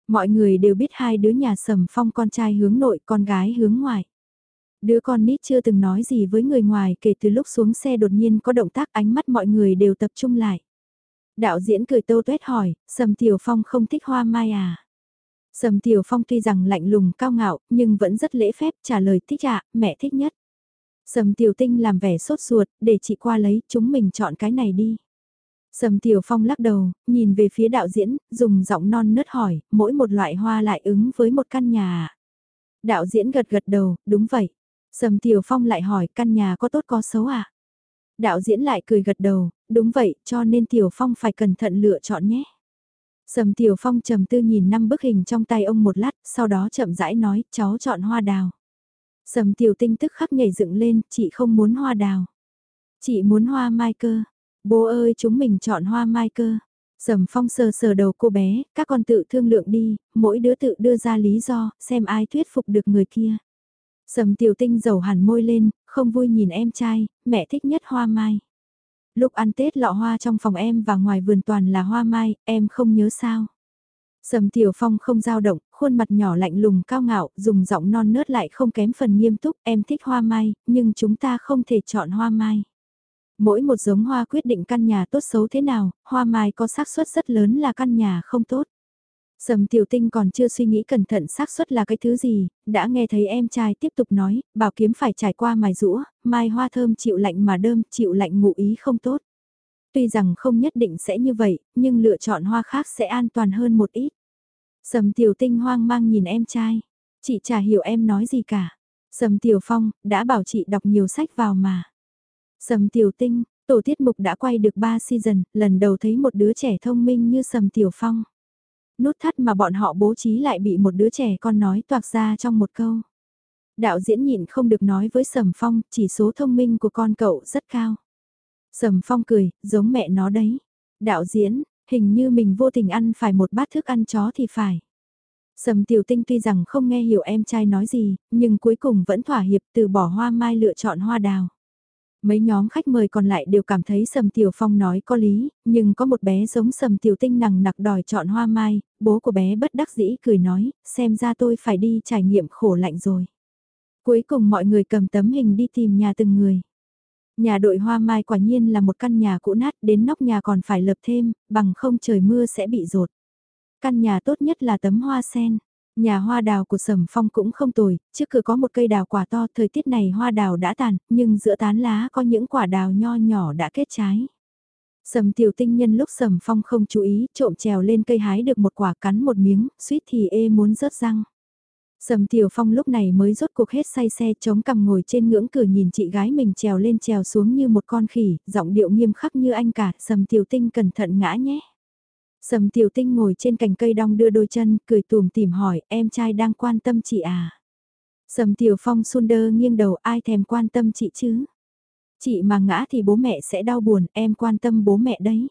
Mọi người đều biết hai đứa nhà sầm phong con trai hướng nội con gái hướng ngoài. Đứa con nít chưa từng nói gì với người ngoài kể từ lúc xuống xe đột nhiên có động tác ánh mắt mọi người đều tập trung lại. Đạo diễn cười tâu tuét hỏi, Sầm Tiểu Phong không thích hoa mai à? Sầm Tiểu Phong tuy rằng lạnh lùng cao ngạo, nhưng vẫn rất lễ phép trả lời thích ạ, mẹ thích nhất. Sầm Tiểu Tinh làm vẻ sốt ruột, để chị qua lấy, chúng mình chọn cái này đi. Sầm Tiểu Phong lắc đầu, nhìn về phía đạo diễn, dùng giọng non nớt hỏi, mỗi một loại hoa lại ứng với một căn nhà? Đạo diễn gật gật đầu, đúng vậy. Sầm Tiểu Phong lại hỏi, căn nhà có tốt có xấu à? Đạo diễn lại cười gật đầu, đúng vậy, cho nên Tiểu Phong phải cẩn thận lựa chọn nhé. Sầm Tiểu Phong trầm tư nhìn năm bức hình trong tay ông một lát, sau đó chậm rãi nói, cháu chọn hoa đào. Sầm Tiểu Tinh tức khắc nhảy dựng lên, chị không muốn hoa đào. Chị muốn hoa mai cơ, Bố ơi chúng mình chọn hoa mai cơ. Sầm phong sờ sờ đầu cô bé, các con tự thương lượng đi, mỗi đứa tự đưa ra lý do, xem ai thuyết phục được người kia. Sầm tiểu tinh dầu hẳn môi lên, không vui nhìn em trai, mẹ thích nhất hoa mai. Lúc ăn Tết lọ hoa trong phòng em và ngoài vườn toàn là hoa mai, em không nhớ sao. Sầm Tiểu Phong không dao động, khuôn mặt nhỏ lạnh lùng cao ngạo, dùng giọng non nớt lại không kém phần nghiêm túc, em thích hoa mai, nhưng chúng ta không thể chọn hoa mai. Mỗi một giống hoa quyết định căn nhà tốt xấu thế nào, hoa mai có xác suất rất lớn là căn nhà không tốt. Sầm tiểu tinh còn chưa suy nghĩ cẩn thận xác suất là cái thứ gì, đã nghe thấy em trai tiếp tục nói, bảo kiếm phải trải qua mài rũa, mai hoa thơm chịu lạnh mà đơm, chịu lạnh ngụ ý không tốt. Tuy rằng không nhất định sẽ như vậy, nhưng lựa chọn hoa khác sẽ an toàn hơn một ít. Sầm tiểu tinh hoang mang nhìn em trai, chị chả hiểu em nói gì cả. Sầm tiểu phong, đã bảo chị đọc nhiều sách vào mà. Sầm Tiểu Tinh, tổ tiết mục đã quay được 3 season, lần đầu thấy một đứa trẻ thông minh như Sầm Tiểu Phong. Nút thắt mà bọn họ bố trí lại bị một đứa trẻ con nói toạc ra trong một câu. Đạo diễn nhịn không được nói với Sầm Phong, chỉ số thông minh của con cậu rất cao. Sầm Phong cười, giống mẹ nó đấy. Đạo diễn, hình như mình vô tình ăn phải một bát thức ăn chó thì phải. Sầm Tiểu Tinh tuy rằng không nghe hiểu em trai nói gì, nhưng cuối cùng vẫn thỏa hiệp từ bỏ hoa mai lựa chọn hoa đào. Mấy nhóm khách mời còn lại đều cảm thấy Sầm Tiểu Phong nói có lý, nhưng có một bé giống Sầm Tiểu Tinh nằng nặc đòi chọn hoa mai, bố của bé bất đắc dĩ cười nói, xem ra tôi phải đi trải nghiệm khổ lạnh rồi. Cuối cùng mọi người cầm tấm hình đi tìm nhà từng người. Nhà đội hoa mai quả nhiên là một căn nhà cũ nát đến nóc nhà còn phải lợp thêm, bằng không trời mưa sẽ bị rột. Căn nhà tốt nhất là tấm hoa sen. Nhà hoa đào của Sầm Phong cũng không tồi, trước cửa có một cây đào quả to, thời tiết này hoa đào đã tàn, nhưng giữa tán lá có những quả đào nho nhỏ đã kết trái. Sầm tiểu tinh nhân lúc Sầm Phong không chú ý, trộm trèo lên cây hái được một quả cắn một miếng, suýt thì ê muốn rớt răng. Sầm Tiểu Phong lúc này mới rốt cuộc hết say xe chống cằm ngồi trên ngưỡng cửa nhìn chị gái mình trèo lên trèo xuống như một con khỉ, giọng điệu nghiêm khắc như anh cả, Sầm Tiểu Tinh cẩn thận ngã nhé. Sầm Tiểu Tinh ngồi trên cành cây đong đưa đôi chân, cười tùm tìm hỏi, em trai đang quan tâm chị à? Sầm Tiểu Phong Sunder nghiêng đầu, ai thèm quan tâm chị chứ? Chị mà ngã thì bố mẹ sẽ đau buồn, em quan tâm bố mẹ đấy.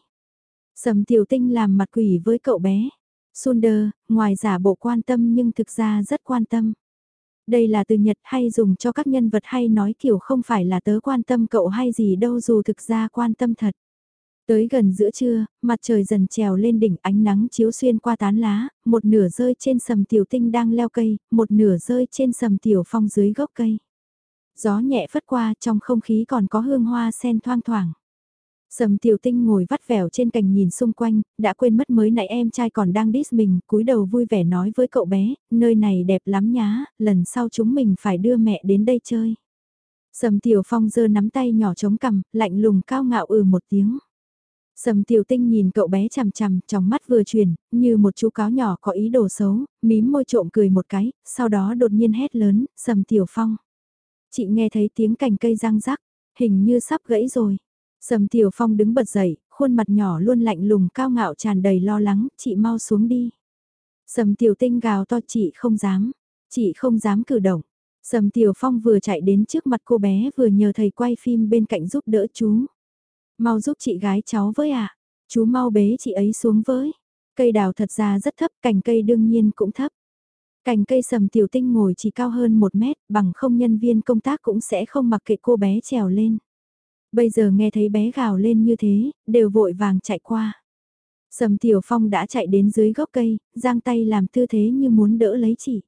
Sầm Tiểu Tinh làm mặt quỷ với cậu bé. Sunder, ngoài giả bộ quan tâm nhưng thực ra rất quan tâm. Đây là từ Nhật hay dùng cho các nhân vật hay nói kiểu không phải là tớ quan tâm cậu hay gì đâu dù thực ra quan tâm thật. Tới gần giữa trưa, mặt trời dần trèo lên đỉnh ánh nắng chiếu xuyên qua tán lá, một nửa rơi trên sầm tiểu tinh đang leo cây, một nửa rơi trên sầm tiểu phong dưới gốc cây. Gió nhẹ phất qua trong không khí còn có hương hoa sen thoang thoảng. Sầm tiểu tinh ngồi vắt vẻo trên cành nhìn xung quanh, đã quên mất mới nãy em trai còn đang diss mình, cúi đầu vui vẻ nói với cậu bé, nơi này đẹp lắm nhá, lần sau chúng mình phải đưa mẹ đến đây chơi. Sầm tiểu phong giơ nắm tay nhỏ chống cằm, lạnh lùng cao ngạo ừ một tiếng. Sầm tiểu tinh nhìn cậu bé chằm chằm, trong mắt vừa chuyển, như một chú cáo nhỏ có ý đồ xấu, mím môi trộm cười một cái, sau đó đột nhiên hét lớn, sầm tiểu phong. Chị nghe thấy tiếng cành cây răng rắc, hình như sắp gãy rồi. Sầm Tiểu Phong đứng bật dậy, khuôn mặt nhỏ luôn lạnh lùng cao ngạo tràn đầy lo lắng, chị mau xuống đi. Sầm Tiểu Tinh gào to chị không dám, chị không dám cử động. Sầm Tiểu Phong vừa chạy đến trước mặt cô bé vừa nhờ thầy quay phim bên cạnh giúp đỡ chú. Mau giúp chị gái cháu với ạ, à? chú mau bế chị ấy xuống với. Cây đào thật ra rất thấp, cành cây đương nhiên cũng thấp. Cành cây sầm tiểu tinh ngồi chỉ cao hơn một mét, bằng không nhân viên công tác cũng sẽ không mặc kệ cô bé trèo lên. Bây giờ nghe thấy bé gào lên như thế, đều vội vàng chạy qua. Sầm Tiểu Phong đã chạy đến dưới gốc cây, giang tay làm tư thế như muốn đỡ lấy chị.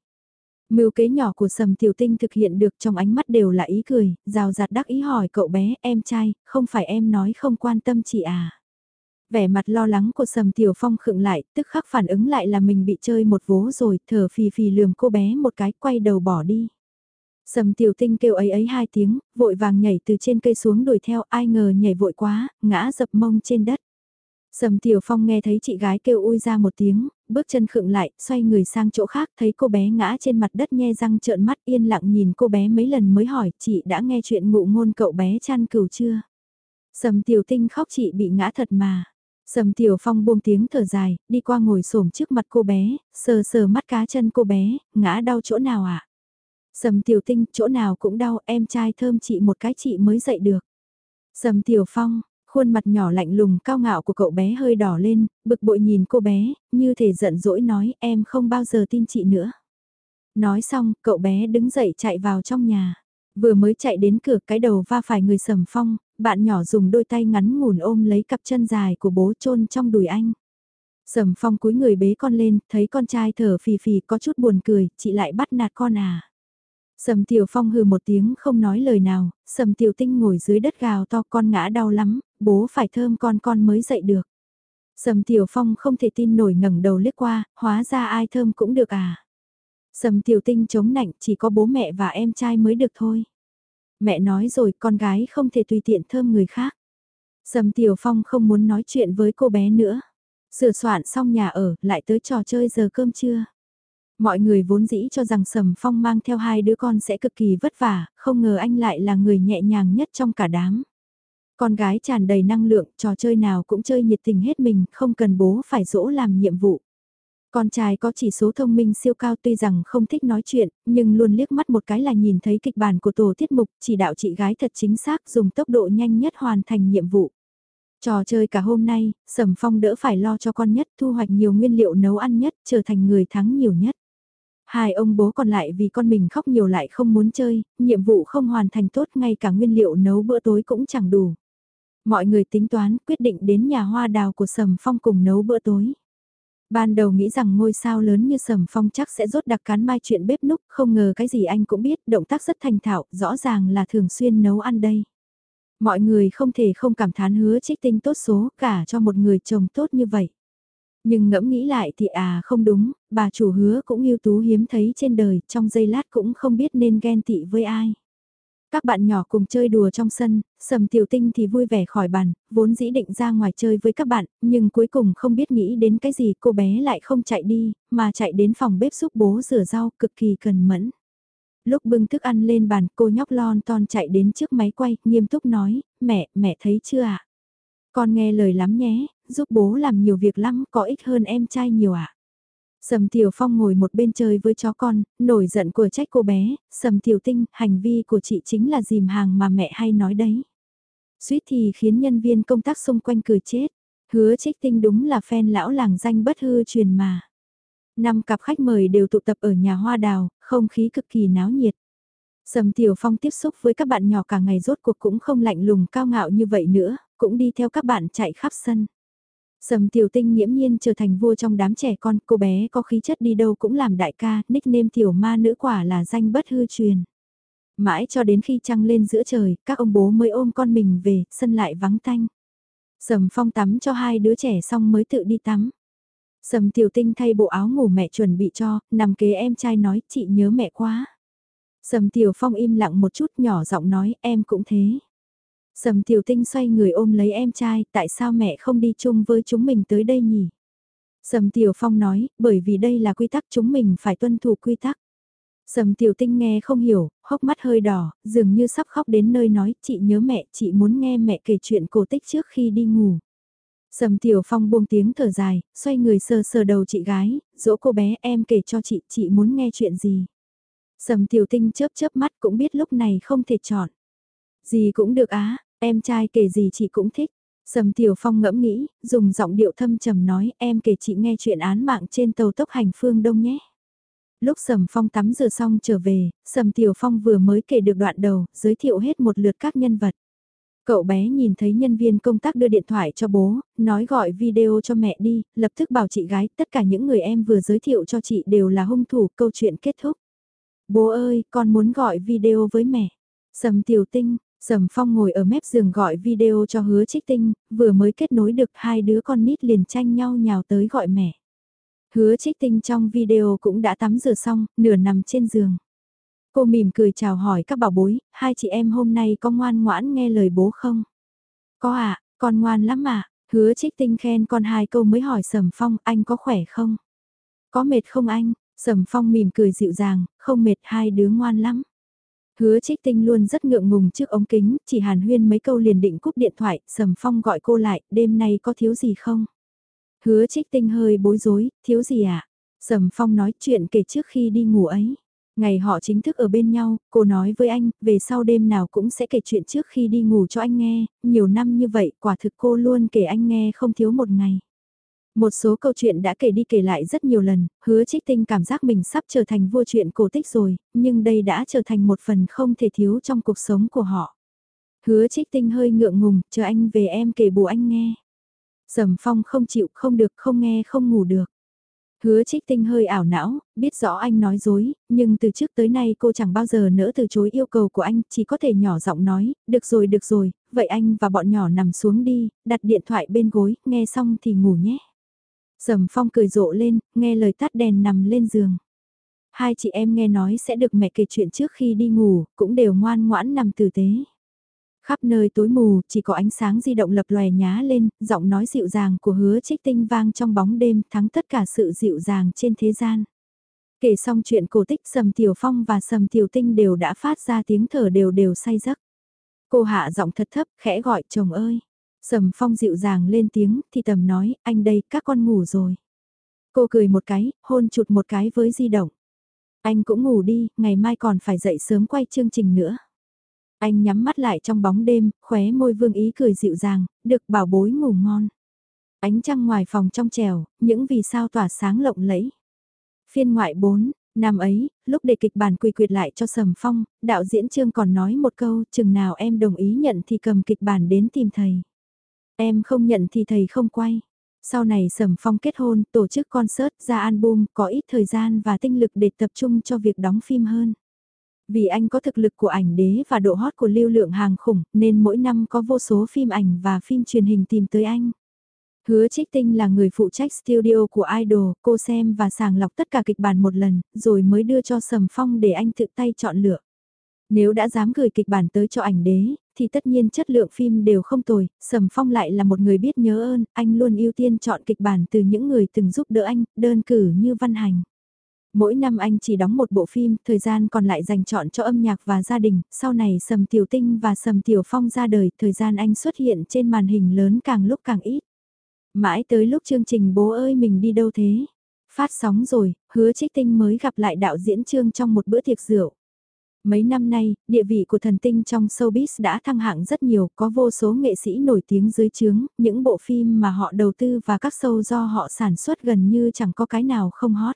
Mưu kế nhỏ của Sầm Tiểu Tinh thực hiện được trong ánh mắt đều là ý cười, rào rạt đắc ý hỏi cậu bé, em trai, không phải em nói không quan tâm chị à. Vẻ mặt lo lắng của Sầm Tiểu Phong khựng lại, tức khắc phản ứng lại là mình bị chơi một vố rồi, thở phì phì lườm cô bé một cái, quay đầu bỏ đi. Sầm tiểu tinh kêu ấy ấy hai tiếng, vội vàng nhảy từ trên cây xuống đuổi theo ai ngờ nhảy vội quá, ngã dập mông trên đất. Sầm tiểu phong nghe thấy chị gái kêu ui ra một tiếng, bước chân khựng lại, xoay người sang chỗ khác thấy cô bé ngã trên mặt đất nhe răng trợn mắt yên lặng nhìn cô bé mấy lần mới hỏi chị đã nghe chuyện ngụ ngôn cậu bé chăn cừu chưa? Sầm tiểu tinh khóc chị bị ngã thật mà. Sầm tiểu phong buông tiếng thở dài, đi qua ngồi xổm trước mặt cô bé, sờ sờ mắt cá chân cô bé, ngã đau chỗ nào ạ? À? Sầm tiểu tinh, chỗ nào cũng đau, em trai thơm chị một cái chị mới dậy được. Sầm tiểu phong, khuôn mặt nhỏ lạnh lùng cao ngạo của cậu bé hơi đỏ lên, bực bội nhìn cô bé, như thể giận dỗi nói em không bao giờ tin chị nữa. Nói xong, cậu bé đứng dậy chạy vào trong nhà. Vừa mới chạy đến cửa cái đầu va phải người sầm phong, bạn nhỏ dùng đôi tay ngắn ngủn ôm lấy cặp chân dài của bố chôn trong đùi anh. Sầm phong cúi người bế con lên, thấy con trai thở phì phì có chút buồn cười, chị lại bắt nạt con à. Sầm Tiểu Phong hừ một tiếng không nói lời nào, Sầm Tiểu Tinh ngồi dưới đất gào to con ngã đau lắm, bố phải thơm con con mới dậy được. Sầm Tiểu Phong không thể tin nổi ngẩng đầu liếc qua, hóa ra ai thơm cũng được à. Sầm Tiểu Tinh chống nạnh chỉ có bố mẹ và em trai mới được thôi. Mẹ nói rồi con gái không thể tùy tiện thơm người khác. Sầm Tiểu Phong không muốn nói chuyện với cô bé nữa. Sửa soạn xong nhà ở, lại tới trò chơi giờ cơm trưa. Mọi người vốn dĩ cho rằng Sầm Phong mang theo hai đứa con sẽ cực kỳ vất vả, không ngờ anh lại là người nhẹ nhàng nhất trong cả đám. Con gái tràn đầy năng lượng, trò chơi nào cũng chơi nhiệt tình hết mình, không cần bố phải dỗ làm nhiệm vụ. Con trai có chỉ số thông minh siêu cao tuy rằng không thích nói chuyện, nhưng luôn liếc mắt một cái là nhìn thấy kịch bản của tổ tiết mục, chỉ đạo chị gái thật chính xác dùng tốc độ nhanh nhất hoàn thành nhiệm vụ. Trò chơi cả hôm nay, Sầm Phong đỡ phải lo cho con nhất thu hoạch nhiều nguyên liệu nấu ăn nhất, trở thành người thắng nhiều nhất. Hai ông bố còn lại vì con mình khóc nhiều lại không muốn chơi, nhiệm vụ không hoàn thành tốt ngay cả nguyên liệu nấu bữa tối cũng chẳng đủ. Mọi người tính toán quyết định đến nhà hoa đào của Sầm Phong cùng nấu bữa tối. Ban đầu nghĩ rằng ngôi sao lớn như Sầm Phong chắc sẽ rốt đặc cán mai chuyện bếp núc, không ngờ cái gì anh cũng biết, động tác rất thành thạo, rõ ràng là thường xuyên nấu ăn đây. Mọi người không thể không cảm thán hứa trích tinh tốt số cả cho một người chồng tốt như vậy. Nhưng ngẫm nghĩ lại thì à không đúng, bà chủ hứa cũng yêu tú hiếm thấy trên đời, trong giây lát cũng không biết nên ghen tị với ai. Các bạn nhỏ cùng chơi đùa trong sân, sầm tiểu tinh thì vui vẻ khỏi bàn, vốn dĩ định ra ngoài chơi với các bạn, nhưng cuối cùng không biết nghĩ đến cái gì cô bé lại không chạy đi, mà chạy đến phòng bếp giúp bố rửa rau cực kỳ cần mẫn. Lúc bưng thức ăn lên bàn cô nhóc lon ton chạy đến trước máy quay, nghiêm túc nói, mẹ, mẹ thấy chưa ạ? Con nghe lời lắm nhé, giúp bố làm nhiều việc lắm, có ích hơn em trai nhiều ạ. Sầm Tiểu Phong ngồi một bên chơi với chó con, nổi giận của trách cô bé, Sầm Tiểu Tinh, hành vi của chị chính là dìm hàng mà mẹ hay nói đấy. Suýt thì khiến nhân viên công tác xung quanh cười chết, hứa trích tinh đúng là fan lão làng danh bất hư truyền mà. Năm cặp khách mời đều tụ tập ở nhà hoa đào, không khí cực kỳ náo nhiệt. Sầm Tiểu Phong tiếp xúc với các bạn nhỏ cả ngày rốt cuộc cũng không lạnh lùng cao ngạo như vậy nữa, cũng đi theo các bạn chạy khắp sân. Sầm tiểu tinh nghiễm nhiên trở thành vua trong đám trẻ con, cô bé có khí chất đi đâu cũng làm đại ca, nickname tiểu ma nữ quả là danh bất hư truyền. Mãi cho đến khi trăng lên giữa trời, các ông bố mới ôm con mình về, sân lại vắng tanh. Sầm phong tắm cho hai đứa trẻ xong mới tự đi tắm. Sầm tiểu tinh thay bộ áo ngủ mẹ chuẩn bị cho, nằm kế em trai nói chị nhớ mẹ quá. Sầm tiểu phong im lặng một chút nhỏ giọng nói em cũng thế. Sầm tiểu tinh xoay người ôm lấy em trai, tại sao mẹ không đi chung với chúng mình tới đây nhỉ? Sầm tiểu phong nói, bởi vì đây là quy tắc chúng mình phải tuân thủ quy tắc. Sầm tiểu tinh nghe không hiểu, hốc mắt hơi đỏ, dường như sắp khóc đến nơi nói, chị nhớ mẹ, chị muốn nghe mẹ kể chuyện cổ tích trước khi đi ngủ. Sầm tiểu phong buông tiếng thở dài, xoay người sờ sờ đầu chị gái, dỗ cô bé em kể cho chị, chị muốn nghe chuyện gì. Sầm tiểu tinh chớp chớp mắt cũng biết lúc này không thể chọn. Gì cũng được á, Em trai kể gì chị cũng thích. Sầm Tiểu Phong ngẫm nghĩ, dùng giọng điệu thâm trầm nói em kể chị nghe chuyện án mạng trên tàu tốc hành phương đông nhé. Lúc Sầm Phong tắm rửa xong trở về, Sầm Tiểu Phong vừa mới kể được đoạn đầu, giới thiệu hết một lượt các nhân vật. Cậu bé nhìn thấy nhân viên công tác đưa điện thoại cho bố, nói gọi video cho mẹ đi, lập tức bảo chị gái tất cả những người em vừa giới thiệu cho chị đều là hung thủ, câu chuyện kết thúc. Bố ơi, con muốn gọi video với mẹ. Sầm Tiểu Tinh, Sầm Phong ngồi ở mép giường gọi video cho hứa trích tinh, vừa mới kết nối được hai đứa con nít liền tranh nhau nhào tới gọi mẹ. Hứa trích tinh trong video cũng đã tắm rửa xong, nửa nằm trên giường. Cô mỉm cười chào hỏi các bảo bối, hai chị em hôm nay có ngoan ngoãn nghe lời bố không? Có ạ, à, con ngoan lắm ạ, à. hứa trích tinh khen con hai câu mới hỏi Sầm Phong, anh có khỏe không? Có mệt không anh? Sầm Phong mỉm cười dịu dàng, không mệt hai đứa ngoan lắm. Hứa trích tinh luôn rất ngượng ngùng trước ống kính, chỉ hàn huyên mấy câu liền định cúp điện thoại, Sầm Phong gọi cô lại, đêm nay có thiếu gì không? Hứa trích tinh hơi bối rối, thiếu gì ạ? À? Sầm Phong nói chuyện kể trước khi đi ngủ ấy. Ngày họ chính thức ở bên nhau, cô nói với anh, về sau đêm nào cũng sẽ kể chuyện trước khi đi ngủ cho anh nghe, nhiều năm như vậy quả thực cô luôn kể anh nghe không thiếu một ngày. Một số câu chuyện đã kể đi kể lại rất nhiều lần, hứa trích tinh cảm giác mình sắp trở thành vua chuyện cổ tích rồi, nhưng đây đã trở thành một phần không thể thiếu trong cuộc sống của họ. Hứa trích tinh hơi ngượng ngùng, chờ anh về em kể bù anh nghe. Sầm phong không chịu, không được, không nghe, không ngủ được. Hứa trích tinh hơi ảo não, biết rõ anh nói dối, nhưng từ trước tới nay cô chẳng bao giờ nỡ từ chối yêu cầu của anh, chỉ có thể nhỏ giọng nói, được rồi được rồi, vậy anh và bọn nhỏ nằm xuống đi, đặt điện thoại bên gối, nghe xong thì ngủ nhé. Sầm phong cười rộ lên, nghe lời tắt đèn nằm lên giường. Hai chị em nghe nói sẽ được mẹ kể chuyện trước khi đi ngủ, cũng đều ngoan ngoãn nằm tử tế. Khắp nơi tối mù, chỉ có ánh sáng di động lập lòe nhá lên, giọng nói dịu dàng của hứa trích tinh vang trong bóng đêm thắng tất cả sự dịu dàng trên thế gian. Kể xong chuyện cổ tích Sầm Tiểu Phong và Sầm Tiểu Tinh đều đã phát ra tiếng thở đều đều say giấc. Cô hạ giọng thật thấp, khẽ gọi chồng ơi. Sầm phong dịu dàng lên tiếng, thì tầm nói, anh đây, các con ngủ rồi. Cô cười một cái, hôn chụt một cái với di động. Anh cũng ngủ đi, ngày mai còn phải dậy sớm quay chương trình nữa. Anh nhắm mắt lại trong bóng đêm, khóe môi vương ý cười dịu dàng, được bảo bối ngủ ngon. Ánh trăng ngoài phòng trong trèo, những vì sao tỏa sáng lộng lẫy. Phiên ngoại 4, Năm ấy, lúc để kịch bản quy quyệt lại cho Sầm Phong, đạo diễn Trương còn nói một câu, chừng nào em đồng ý nhận thì cầm kịch bản đến tìm thầy. Em không nhận thì thầy không quay. Sau này Sầm Phong kết hôn, tổ chức concert, ra album, có ít thời gian và tinh lực để tập trung cho việc đóng phim hơn. Vì anh có thực lực của ảnh đế và độ hot của lưu lượng hàng khủng, nên mỗi năm có vô số phim ảnh và phim truyền hình tìm tới anh. Hứa Trích Tinh là người phụ trách studio của Idol, cô xem và sàng lọc tất cả kịch bản một lần, rồi mới đưa cho Sầm Phong để anh tự tay chọn lựa. Nếu đã dám gửi kịch bản tới cho ảnh đế, thì tất nhiên chất lượng phim đều không tồi, Sầm Phong lại là một người biết nhớ ơn, anh luôn ưu tiên chọn kịch bản từ những người từng giúp đỡ anh, đơn cử như Văn Hành. Mỗi năm anh chỉ đóng một bộ phim, thời gian còn lại dành chọn cho âm nhạc và gia đình, sau này Sầm Tiểu Tinh và Sầm Tiểu Phong ra đời, thời gian anh xuất hiện trên màn hình lớn càng lúc càng ít. Mãi tới lúc chương trình bố ơi mình đi đâu thế? Phát sóng rồi, hứa trích tinh mới gặp lại đạo diễn trương trong một bữa tiệc rượu. Mấy năm nay, địa vị của thần tinh trong showbiz đã thăng hạng rất nhiều, có vô số nghệ sĩ nổi tiếng dưới chướng, những bộ phim mà họ đầu tư và các show do họ sản xuất gần như chẳng có cái nào không hot.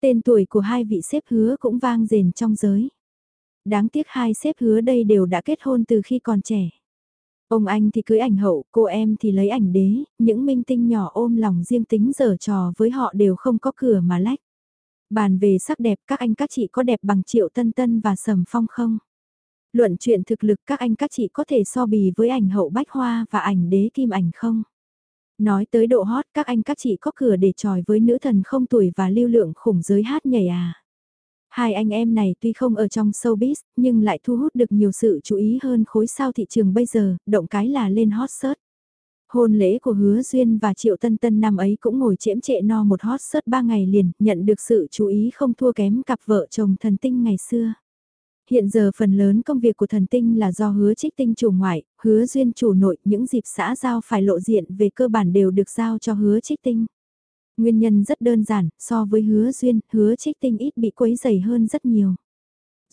Tên tuổi của hai vị xếp hứa cũng vang dền trong giới. Đáng tiếc hai xếp hứa đây đều đã kết hôn từ khi còn trẻ. Ông anh thì cưới ảnh hậu, cô em thì lấy ảnh đế, những minh tinh nhỏ ôm lòng riêng tính giở trò với họ đều không có cửa mà lách. Bàn về sắc đẹp các anh các chị có đẹp bằng triệu tân tân và sầm phong không? Luận chuyện thực lực các anh các chị có thể so bì với ảnh hậu bách hoa và ảnh đế kim ảnh không? Nói tới độ hot các anh các chị có cửa để tròi với nữ thần không tuổi và lưu lượng khủng giới hát nhảy à? Hai anh em này tuy không ở trong showbiz, nhưng lại thu hút được nhiều sự chú ý hơn khối sao thị trường bây giờ, động cái là lên hot search. Hôn lễ của Hứa Duyên và Triệu Tân Tân năm ấy cũng ngồi chễm trệ no một hot search 3 ngày liền, nhận được sự chú ý không thua kém cặp vợ chồng thần tinh ngày xưa. Hiện giờ phần lớn công việc của thần tinh là do hứa trích tinh chủ ngoại, hứa duyên chủ nội, những dịp xã giao phải lộ diện về cơ bản đều được giao cho hứa trích tinh. Nguyên nhân rất đơn giản, so với hứa duyên, hứa trích tinh ít bị quấy dày hơn rất nhiều.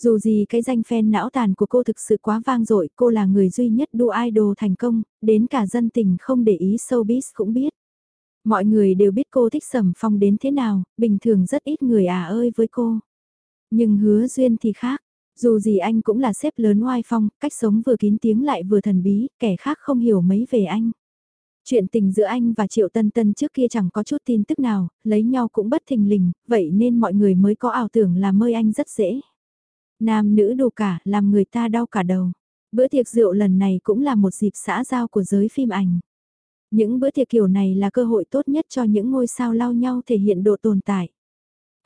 Dù gì cái danh fan não tàn của cô thực sự quá vang dội, cô là người duy nhất đua idol thành công, đến cả dân tình không để ý showbiz cũng biết. Mọi người đều biết cô thích sầm phong đến thế nào, bình thường rất ít người à ơi với cô. Nhưng hứa duyên thì khác, dù gì anh cũng là sếp lớn oai phong, cách sống vừa kín tiếng lại vừa thần bí, kẻ khác không hiểu mấy về anh. Chuyện tình giữa anh và Triệu Tân Tân trước kia chẳng có chút tin tức nào, lấy nhau cũng bất thình lình, vậy nên mọi người mới có ảo tưởng là mơi anh rất dễ. Nam nữ đủ cả, làm người ta đau cả đầu. Bữa tiệc rượu lần này cũng là một dịp xã giao của giới phim ảnh. Những bữa tiệc kiểu này là cơ hội tốt nhất cho những ngôi sao lao nhau thể hiện độ tồn tại.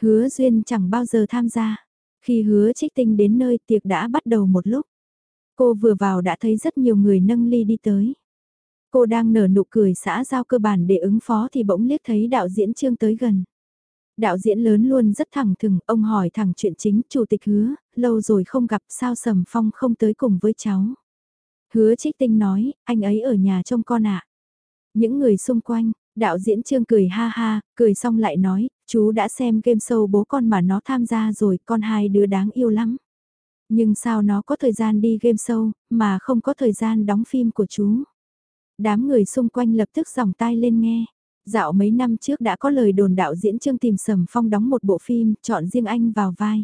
Hứa Duyên chẳng bao giờ tham gia. Khi hứa trích tinh đến nơi tiệc đã bắt đầu một lúc. Cô vừa vào đã thấy rất nhiều người nâng ly đi tới. Cô đang nở nụ cười xã giao cơ bản để ứng phó thì bỗng liếc thấy đạo diễn Trương tới gần. Đạo diễn lớn luôn rất thẳng thừng, ông hỏi thẳng chuyện chính, chủ tịch hứa, lâu rồi không gặp sao Sầm Phong không tới cùng với cháu. Hứa trích tinh nói, anh ấy ở nhà trông con ạ. Những người xung quanh, đạo diễn Trương cười ha ha, cười xong lại nói, chú đã xem game show bố con mà nó tham gia rồi, con hai đứa đáng yêu lắm. Nhưng sao nó có thời gian đi game show, mà không có thời gian đóng phim của chú. Đám người xung quanh lập tức dòng tai lên nghe. Dạo mấy năm trước đã có lời đồn đạo diễn Trương Tìm Sầm Phong đóng một bộ phim, chọn riêng anh vào vai.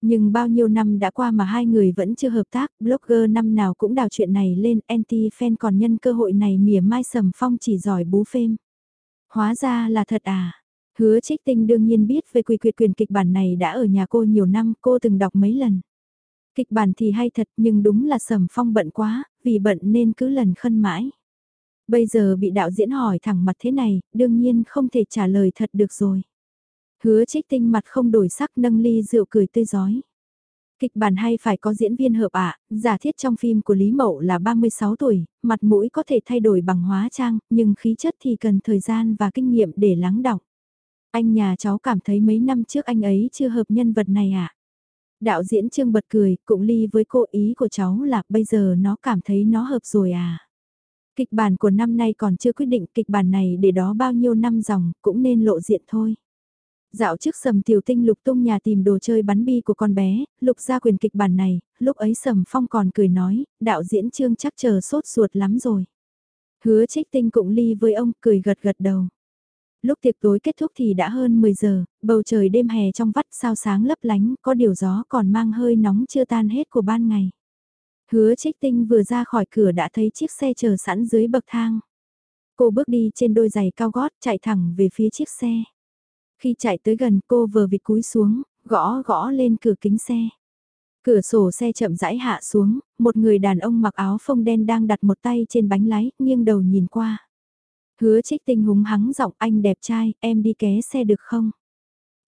Nhưng bao nhiêu năm đã qua mà hai người vẫn chưa hợp tác, blogger năm nào cũng đào chuyện này lên, anti-fan còn nhân cơ hội này mỉa mai Sầm Phong chỉ giỏi bú phim Hóa ra là thật à? Hứa trích tinh đương nhiên biết về quy quyệt quyền kịch bản này đã ở nhà cô nhiều năm, cô từng đọc mấy lần. Kịch bản thì hay thật nhưng đúng là Sầm Phong bận quá, vì bận nên cứ lần khân mãi. Bây giờ bị đạo diễn hỏi thẳng mặt thế này, đương nhiên không thể trả lời thật được rồi. Hứa trích tinh mặt không đổi sắc nâng ly rượu cười tươi giói. Kịch bản hay phải có diễn viên hợp ạ, giả thiết trong phim của Lý Mậu là 36 tuổi, mặt mũi có thể thay đổi bằng hóa trang, nhưng khí chất thì cần thời gian và kinh nghiệm để lắng đọng. Anh nhà cháu cảm thấy mấy năm trước anh ấy chưa hợp nhân vật này ạ. Đạo diễn Trương bật cười, cũng ly với cô ý của cháu là bây giờ nó cảm thấy nó hợp rồi à. Kịch bản của năm nay còn chưa quyết định kịch bản này để đó bao nhiêu năm dòng cũng nên lộ diện thôi. Dạo trước sầm tiểu tinh lục tung nhà tìm đồ chơi bắn bi của con bé, lục ra quyền kịch bản này, lúc ấy sầm phong còn cười nói, đạo diễn trương chắc chờ sốt ruột lắm rồi. Hứa trích tinh cũng ly với ông cười gật gật đầu. Lúc tiệc tối kết thúc thì đã hơn 10 giờ, bầu trời đêm hè trong vắt sao sáng lấp lánh, có điều gió còn mang hơi nóng chưa tan hết của ban ngày. Hứa trích tinh vừa ra khỏi cửa đã thấy chiếc xe chờ sẵn dưới bậc thang. Cô bước đi trên đôi giày cao gót chạy thẳng về phía chiếc xe. Khi chạy tới gần cô vừa vịt cúi xuống, gõ gõ lên cửa kính xe. Cửa sổ xe chậm rãi hạ xuống, một người đàn ông mặc áo phông đen đang đặt một tay trên bánh lái, nghiêng đầu nhìn qua. Hứa trích tinh húng hắng giọng anh đẹp trai, em đi ké xe được không?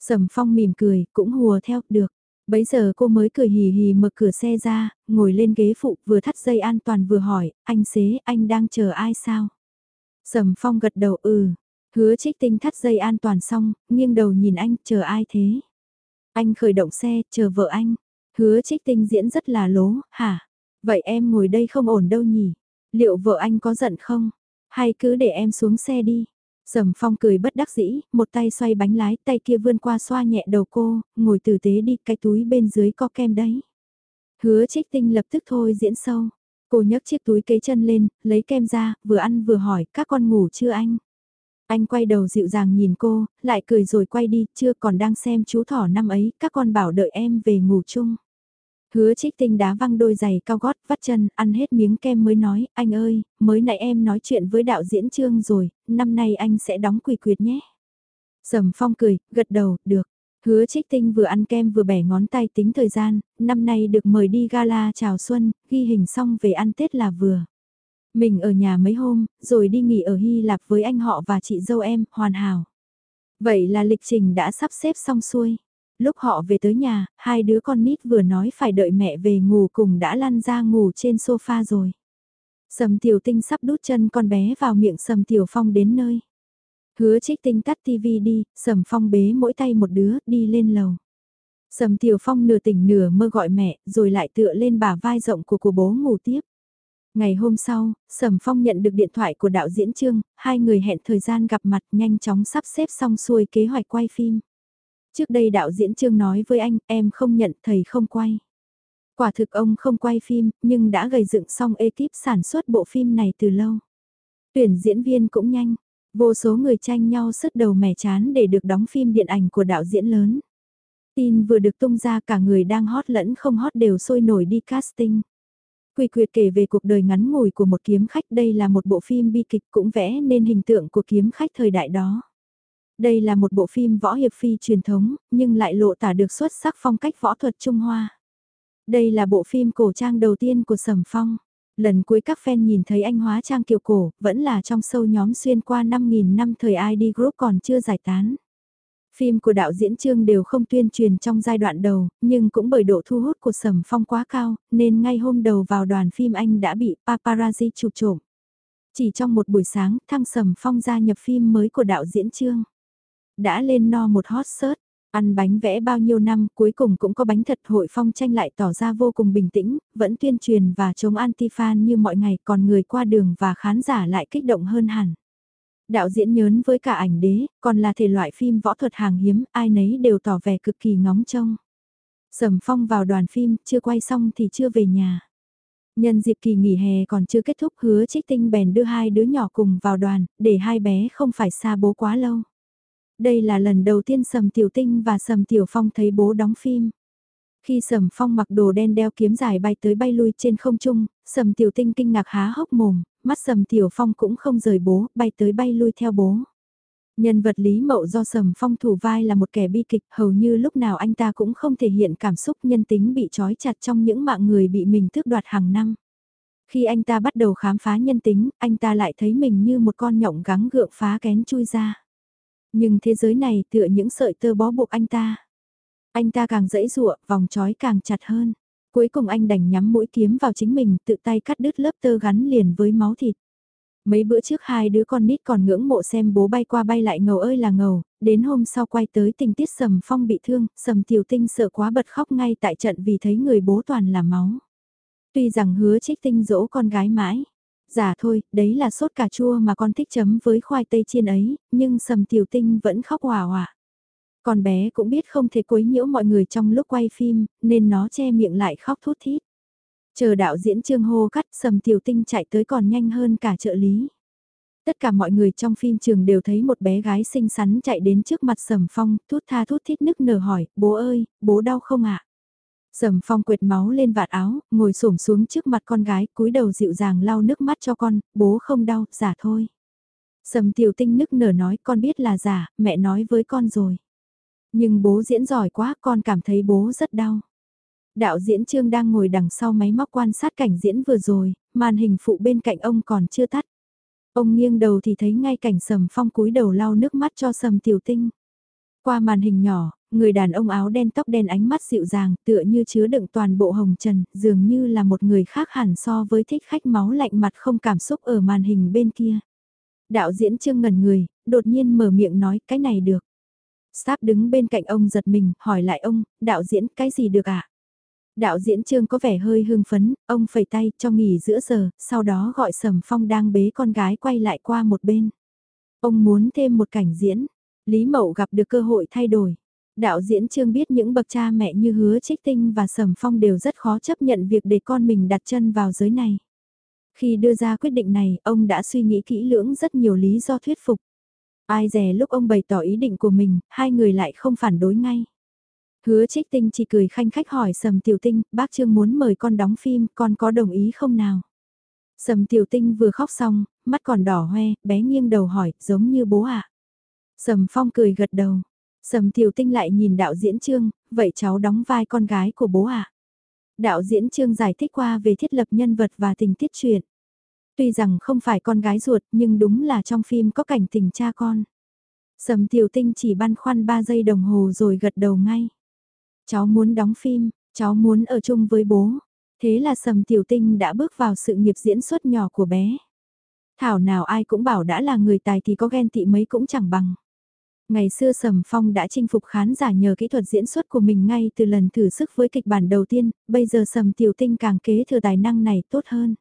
Sầm phong mỉm cười, cũng hùa theo, được. Bấy giờ cô mới cười hì hì mở cửa xe ra, ngồi lên ghế phụ vừa thắt dây an toàn vừa hỏi, anh xế, anh đang chờ ai sao? Sầm phong gật đầu ừ, hứa trích tinh thắt dây an toàn xong, nghiêng đầu nhìn anh, chờ ai thế? Anh khởi động xe, chờ vợ anh. Hứa trích tinh diễn rất là lố, hả? Vậy em ngồi đây không ổn đâu nhỉ? Liệu vợ anh có giận không? Hay cứ để em xuống xe đi? Sầm phong cười bất đắc dĩ, một tay xoay bánh lái, tay kia vươn qua xoa nhẹ đầu cô, ngồi tử tế đi, cái túi bên dưới có kem đấy. Hứa trích tinh lập tức thôi diễn sâu. Cô nhấc chiếc túi kế chân lên, lấy kem ra, vừa ăn vừa hỏi, các con ngủ chưa anh? Anh quay đầu dịu dàng nhìn cô, lại cười rồi quay đi, chưa còn đang xem chú thỏ năm ấy, các con bảo đợi em về ngủ chung. Hứa trích tinh đá văng đôi giày cao gót, vắt chân, ăn hết miếng kem mới nói, anh ơi, mới nãy em nói chuyện với đạo diễn trương rồi, năm nay anh sẽ đóng quỳ quyệt nhé. Sầm phong cười, gật đầu, được. Hứa trích tinh vừa ăn kem vừa bẻ ngón tay tính thời gian, năm nay được mời đi gala chào xuân, ghi hình xong về ăn Tết là vừa. Mình ở nhà mấy hôm, rồi đi nghỉ ở Hy Lạp với anh họ và chị dâu em, hoàn hảo. Vậy là lịch trình đã sắp xếp xong xuôi. Lúc họ về tới nhà, hai đứa con nít vừa nói phải đợi mẹ về ngủ cùng đã lăn ra ngủ trên sofa rồi. Sầm tiểu tinh sắp đút chân con bé vào miệng sầm tiểu phong đến nơi. Hứa trích tinh tắt tivi đi, sầm phong bế mỗi tay một đứa, đi lên lầu. Sầm tiểu phong nửa tỉnh nửa mơ gọi mẹ, rồi lại tựa lên bả vai rộng của của bố ngủ tiếp. Ngày hôm sau, Sầm Phong nhận được điện thoại của đạo diễn Trương, hai người hẹn thời gian gặp mặt nhanh chóng sắp xếp xong xuôi kế hoạch quay phim. Trước đây đạo diễn Trương nói với anh, em không nhận, thầy không quay. Quả thực ông không quay phim, nhưng đã gầy dựng xong ekip sản xuất bộ phim này từ lâu. Tuyển diễn viên cũng nhanh, vô số người tranh nhau sứt đầu mẻ chán để được đóng phim điện ảnh của đạo diễn lớn. Tin vừa được tung ra cả người đang hot lẫn không hot đều sôi nổi đi casting. Quy quyệt kể về cuộc đời ngắn ngủi của một kiếm khách đây là một bộ phim bi kịch cũng vẽ nên hình tượng của kiếm khách thời đại đó. Đây là một bộ phim võ hiệp phi truyền thống, nhưng lại lộ tả được xuất sắc phong cách võ thuật Trung Hoa. Đây là bộ phim cổ trang đầu tiên của Sầm Phong. Lần cuối các fan nhìn thấy anh hóa trang kiều cổ, vẫn là trong sâu nhóm xuyên qua 5.000 năm thời ID Group còn chưa giải tán. Phim của đạo diễn Trương đều không tuyên truyền trong giai đoạn đầu, nhưng cũng bởi độ thu hút của Sầm Phong quá cao, nên ngay hôm đầu vào đoàn phim anh đã bị paparazzi chụp trộm. Chỉ trong một buổi sáng, thăng Sầm Phong gia nhập phim mới của đạo diễn Trương. Đã lên no một hot search, ăn bánh vẽ bao nhiêu năm cuối cùng cũng có bánh thật hội phong tranh lại tỏ ra vô cùng bình tĩnh, vẫn tuyên truyền và chống anti-fan như mọi ngày còn người qua đường và khán giả lại kích động hơn hẳn. Đạo diễn nhớn với cả ảnh đế, còn là thể loại phim võ thuật hàng hiếm, ai nấy đều tỏ vẻ cực kỳ ngóng trông. Sầm phong vào đoàn phim, chưa quay xong thì chưa về nhà. Nhân dịp kỳ nghỉ hè còn chưa kết thúc hứa trích tinh bèn đưa hai đứa nhỏ cùng vào đoàn, để hai bé không phải xa bố quá lâu. Đây là lần đầu tiên Sầm Tiểu Tinh và Sầm Tiểu Phong thấy bố đóng phim. Khi Sầm Phong mặc đồ đen đeo kiếm dài bay tới bay lui trên không trung, Sầm Tiểu Tinh kinh ngạc há hốc mồm, mắt Sầm Tiểu Phong cũng không rời bố, bay tới bay lui theo bố. Nhân vật Lý Mậu do Sầm Phong thủ vai là một kẻ bi kịch, hầu như lúc nào anh ta cũng không thể hiện cảm xúc nhân tính bị trói chặt trong những mạng người bị mình tước đoạt hàng năm. Khi anh ta bắt đầu khám phá nhân tính, anh ta lại thấy mình như một con nhộng gắng gượng phá kén chui ra. Nhưng thế giới này tựa những sợi tơ bó buộc anh ta. Anh ta càng dẫy dụa, vòng trói càng chặt hơn. Cuối cùng anh đành nhắm mũi kiếm vào chính mình, tự tay cắt đứt lớp tơ gắn liền với máu thịt. Mấy bữa trước hai đứa con nít còn ngưỡng mộ xem bố bay qua bay lại ngầu ơi là ngầu, đến hôm sau quay tới tình tiết sầm phong bị thương, sầm tiểu tinh sợ quá bật khóc ngay tại trận vì thấy người bố toàn là máu. Tuy rằng hứa trích tinh dỗ con gái mãi, giả thôi, đấy là sốt cà chua mà con thích chấm với khoai tây chiên ấy, nhưng sầm tiểu tinh vẫn khóc hòa hòa. Con bé cũng biết không thể quấy nhiễu mọi người trong lúc quay phim, nên nó che miệng lại khóc thút thít. Chờ đạo diễn trương hô cắt sầm tiểu tinh chạy tới còn nhanh hơn cả trợ lý. Tất cả mọi người trong phim trường đều thấy một bé gái xinh xắn chạy đến trước mặt Sầm Phong, thút tha thút thít nức nở hỏi, bố ơi, bố đau không ạ? Sầm Phong quệt máu lên vạt áo, ngồi xổm xuống trước mặt con gái, cúi đầu dịu dàng lau nước mắt cho con, bố không đau, giả thôi. Sầm Tiểu Tinh nức nở nói, con biết là giả, mẹ nói với con rồi. Nhưng bố diễn giỏi quá, con cảm thấy bố rất đau. Đạo diễn Trương đang ngồi đằng sau máy móc quan sát cảnh diễn vừa rồi, màn hình phụ bên cạnh ông còn chưa tắt. Ông nghiêng đầu thì thấy ngay cảnh Sầm Phong cúi đầu lau nước mắt cho Sầm Tiểu Tinh. Qua màn hình nhỏ, người đàn ông áo đen tóc đen ánh mắt dịu dàng tựa như chứa đựng toàn bộ hồng trần, dường như là một người khác hẳn so với thích khách máu lạnh mặt không cảm xúc ở màn hình bên kia. Đạo diễn Trương ngẩn người, đột nhiên mở miệng nói cái này được. Sáp đứng bên cạnh ông giật mình, hỏi lại ông, đạo diễn cái gì được ạ? À? Đạo diễn Trương có vẻ hơi hưng phấn, ông phẩy tay cho nghỉ giữa giờ, sau đó gọi Sầm Phong đang bế con gái quay lại qua một bên. Ông muốn thêm một cảnh diễn, Lý Mậu gặp được cơ hội thay đổi. Đạo diễn Trương biết những bậc cha mẹ như hứa trích tinh và Sầm Phong đều rất khó chấp nhận việc để con mình đặt chân vào giới này. Khi đưa ra quyết định này, ông đã suy nghĩ kỹ lưỡng rất nhiều lý do thuyết phục. Ai dè lúc ông bày tỏ ý định của mình, hai người lại không phản đối ngay. Hứa trích tinh chỉ cười khanh khách hỏi Sầm Tiểu Tinh, bác Trương muốn mời con đóng phim, con có đồng ý không nào? Sầm Tiểu Tinh vừa khóc xong, mắt còn đỏ hoe, bé nghiêng đầu hỏi, giống như bố ạ. À? Sầm Phong cười gật đầu. Sầm Tiểu Tinh lại nhìn đạo diễn Trương, vậy cháu đóng vai con gái của bố ạ. À? Đạo diễn Trương giải thích qua về thiết lập nhân vật và tình tiết truyện. Tuy rằng không phải con gái ruột nhưng đúng là trong phim có cảnh tình cha con. Sầm Tiểu Tinh chỉ băn khoăn 3 giây đồng hồ rồi gật đầu ngay. Cháu muốn đóng phim, cháu muốn ở chung với bố. Thế là Sầm Tiểu Tinh đã bước vào sự nghiệp diễn xuất nhỏ của bé. Thảo nào ai cũng bảo đã là người tài thì có ghen tị mấy cũng chẳng bằng. Ngày xưa Sầm Phong đã chinh phục khán giả nhờ kỹ thuật diễn xuất của mình ngay từ lần thử sức với kịch bản đầu tiên, bây giờ Sầm Tiểu Tinh càng kế thừa tài năng này tốt hơn.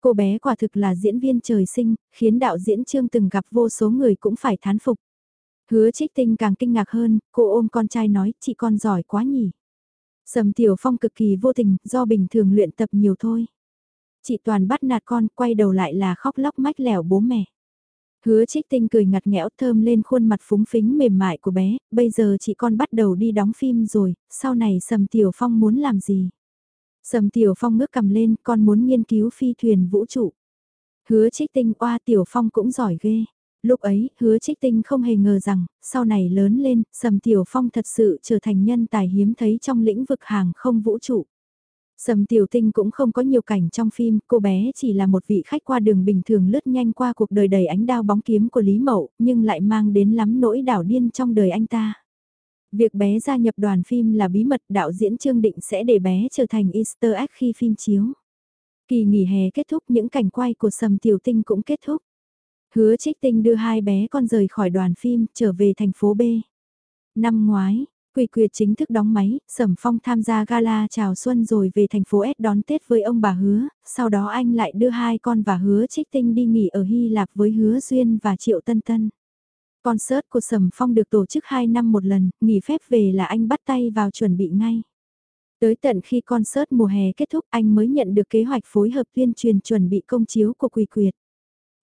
Cô bé quả thực là diễn viên trời sinh, khiến đạo diễn Trương từng gặp vô số người cũng phải thán phục. Hứa trích tinh càng kinh ngạc hơn, cô ôm con trai nói, chị con giỏi quá nhỉ. Sầm Tiểu Phong cực kỳ vô tình, do bình thường luyện tập nhiều thôi. Chị toàn bắt nạt con, quay đầu lại là khóc lóc mách lẻo bố mẹ. Hứa trích tinh cười ngặt nghẽo thơm lên khuôn mặt phúng phính mềm mại của bé, bây giờ chị con bắt đầu đi đóng phim rồi, sau này Sầm Tiểu Phong muốn làm gì? Sầm Tiểu Phong ngước cầm lên, con muốn nghiên cứu phi thuyền vũ trụ. Hứa trích tinh oa Tiểu Phong cũng giỏi ghê. Lúc ấy, hứa trích tinh không hề ngờ rằng, sau này lớn lên, Sầm Tiểu Phong thật sự trở thành nhân tài hiếm thấy trong lĩnh vực hàng không vũ trụ. Sầm Tiểu Tinh cũng không có nhiều cảnh trong phim, cô bé chỉ là một vị khách qua đường bình thường lướt nhanh qua cuộc đời đầy ánh đao bóng kiếm của Lý Mậu, nhưng lại mang đến lắm nỗi đảo điên trong đời anh ta. Việc bé gia nhập đoàn phim là bí mật đạo diễn Trương Định sẽ để bé trở thành easter egg khi phim chiếu. Kỳ nghỉ hè kết thúc những cảnh quay của Sầm Tiểu Tinh cũng kết thúc. Hứa trích tinh đưa hai bé con rời khỏi đoàn phim trở về thành phố B. Năm ngoái, Quỳ Quyệt chính thức đóng máy, Sầm Phong tham gia gala chào xuân rồi về thành phố S đón Tết với ông bà Hứa, sau đó anh lại đưa hai con và Hứa Trích Tinh đi nghỉ ở Hy Lạp với Hứa Duyên và Triệu Tân Tân. Concert của Sầm Phong được tổ chức 2 năm một lần, nghỉ phép về là anh bắt tay vào chuẩn bị ngay. Tới tận khi concert mùa hè kết thúc anh mới nhận được kế hoạch phối hợp tuyên truyền chuẩn bị công chiếu của Quỳ Quyệt.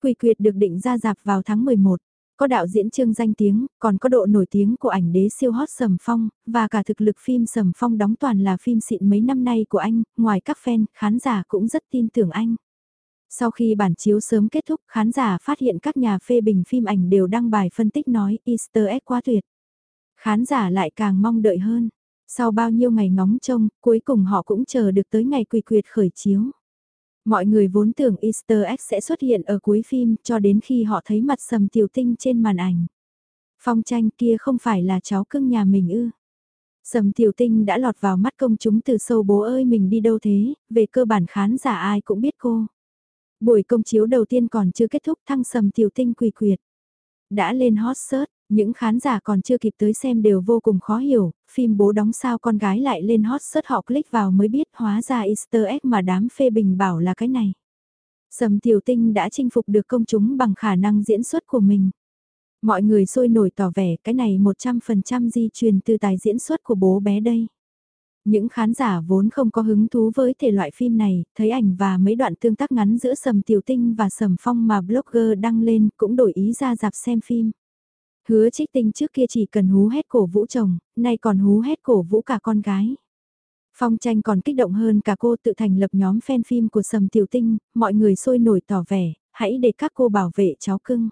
Quỳ Quyệt được định ra dạp vào tháng 11. Có đạo diễn trương danh tiếng, còn có độ nổi tiếng của ảnh đế siêu hot Sầm Phong, và cả thực lực phim Sầm Phong đóng toàn là phim xịn mấy năm nay của anh, ngoài các fan, khán giả cũng rất tin tưởng anh. Sau khi bản chiếu sớm kết thúc, khán giả phát hiện các nhà phê bình phim ảnh đều đăng bài phân tích nói Easter egg quá tuyệt. Khán giả lại càng mong đợi hơn. Sau bao nhiêu ngày ngóng trông, cuối cùng họ cũng chờ được tới ngày quỳ quyệt khởi chiếu. Mọi người vốn tưởng Easter egg sẽ xuất hiện ở cuối phim cho đến khi họ thấy mặt sầm tiểu tinh trên màn ảnh. Phong tranh kia không phải là cháu cưng nhà mình ư. Sầm tiểu tinh đã lọt vào mắt công chúng từ sâu bố ơi mình đi đâu thế, về cơ bản khán giả ai cũng biết cô. Buổi công chiếu đầu tiên còn chưa kết thúc thăng sầm tiểu tinh quỳ quyệt. Đã lên hot search, những khán giả còn chưa kịp tới xem đều vô cùng khó hiểu, phim bố đóng sao con gái lại lên hot search họ click vào mới biết hóa ra easter egg mà đám phê bình bảo là cái này. Sầm tiểu tinh đã chinh phục được công chúng bằng khả năng diễn xuất của mình. Mọi người sôi nổi tỏ vẻ cái này 100% di truyền từ tài diễn xuất của bố bé đây. Những khán giả vốn không có hứng thú với thể loại phim này, thấy ảnh và mấy đoạn tương tác ngắn giữa Sầm Tiểu Tinh và Sầm Phong mà blogger đăng lên cũng đổi ý ra dạp xem phim. Hứa trích tinh trước kia chỉ cần hú hét cổ vũ chồng, nay còn hú hét cổ vũ cả con gái. Phong tranh còn kích động hơn cả cô tự thành lập nhóm fan phim của Sầm Tiểu Tinh, mọi người sôi nổi tỏ vẻ, hãy để các cô bảo vệ cháu cưng.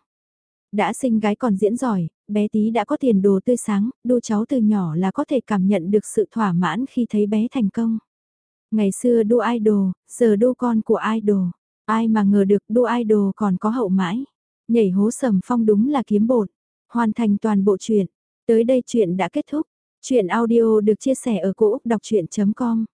Đã sinh gái còn diễn giỏi, bé tí đã có tiền đồ tươi sáng, đô cháu từ nhỏ là có thể cảm nhận được sự thỏa mãn khi thấy bé thành công. Ngày xưa đô idol, giờ đô con của idol. Ai mà ngờ được đô idol còn có hậu mãi. Nhảy hố sầm phong đúng là kiếm bột. Hoàn thành toàn bộ chuyện. Tới đây chuyện đã kết thúc. Chuyện audio được chia sẻ ở cỗ đọc chuyện.com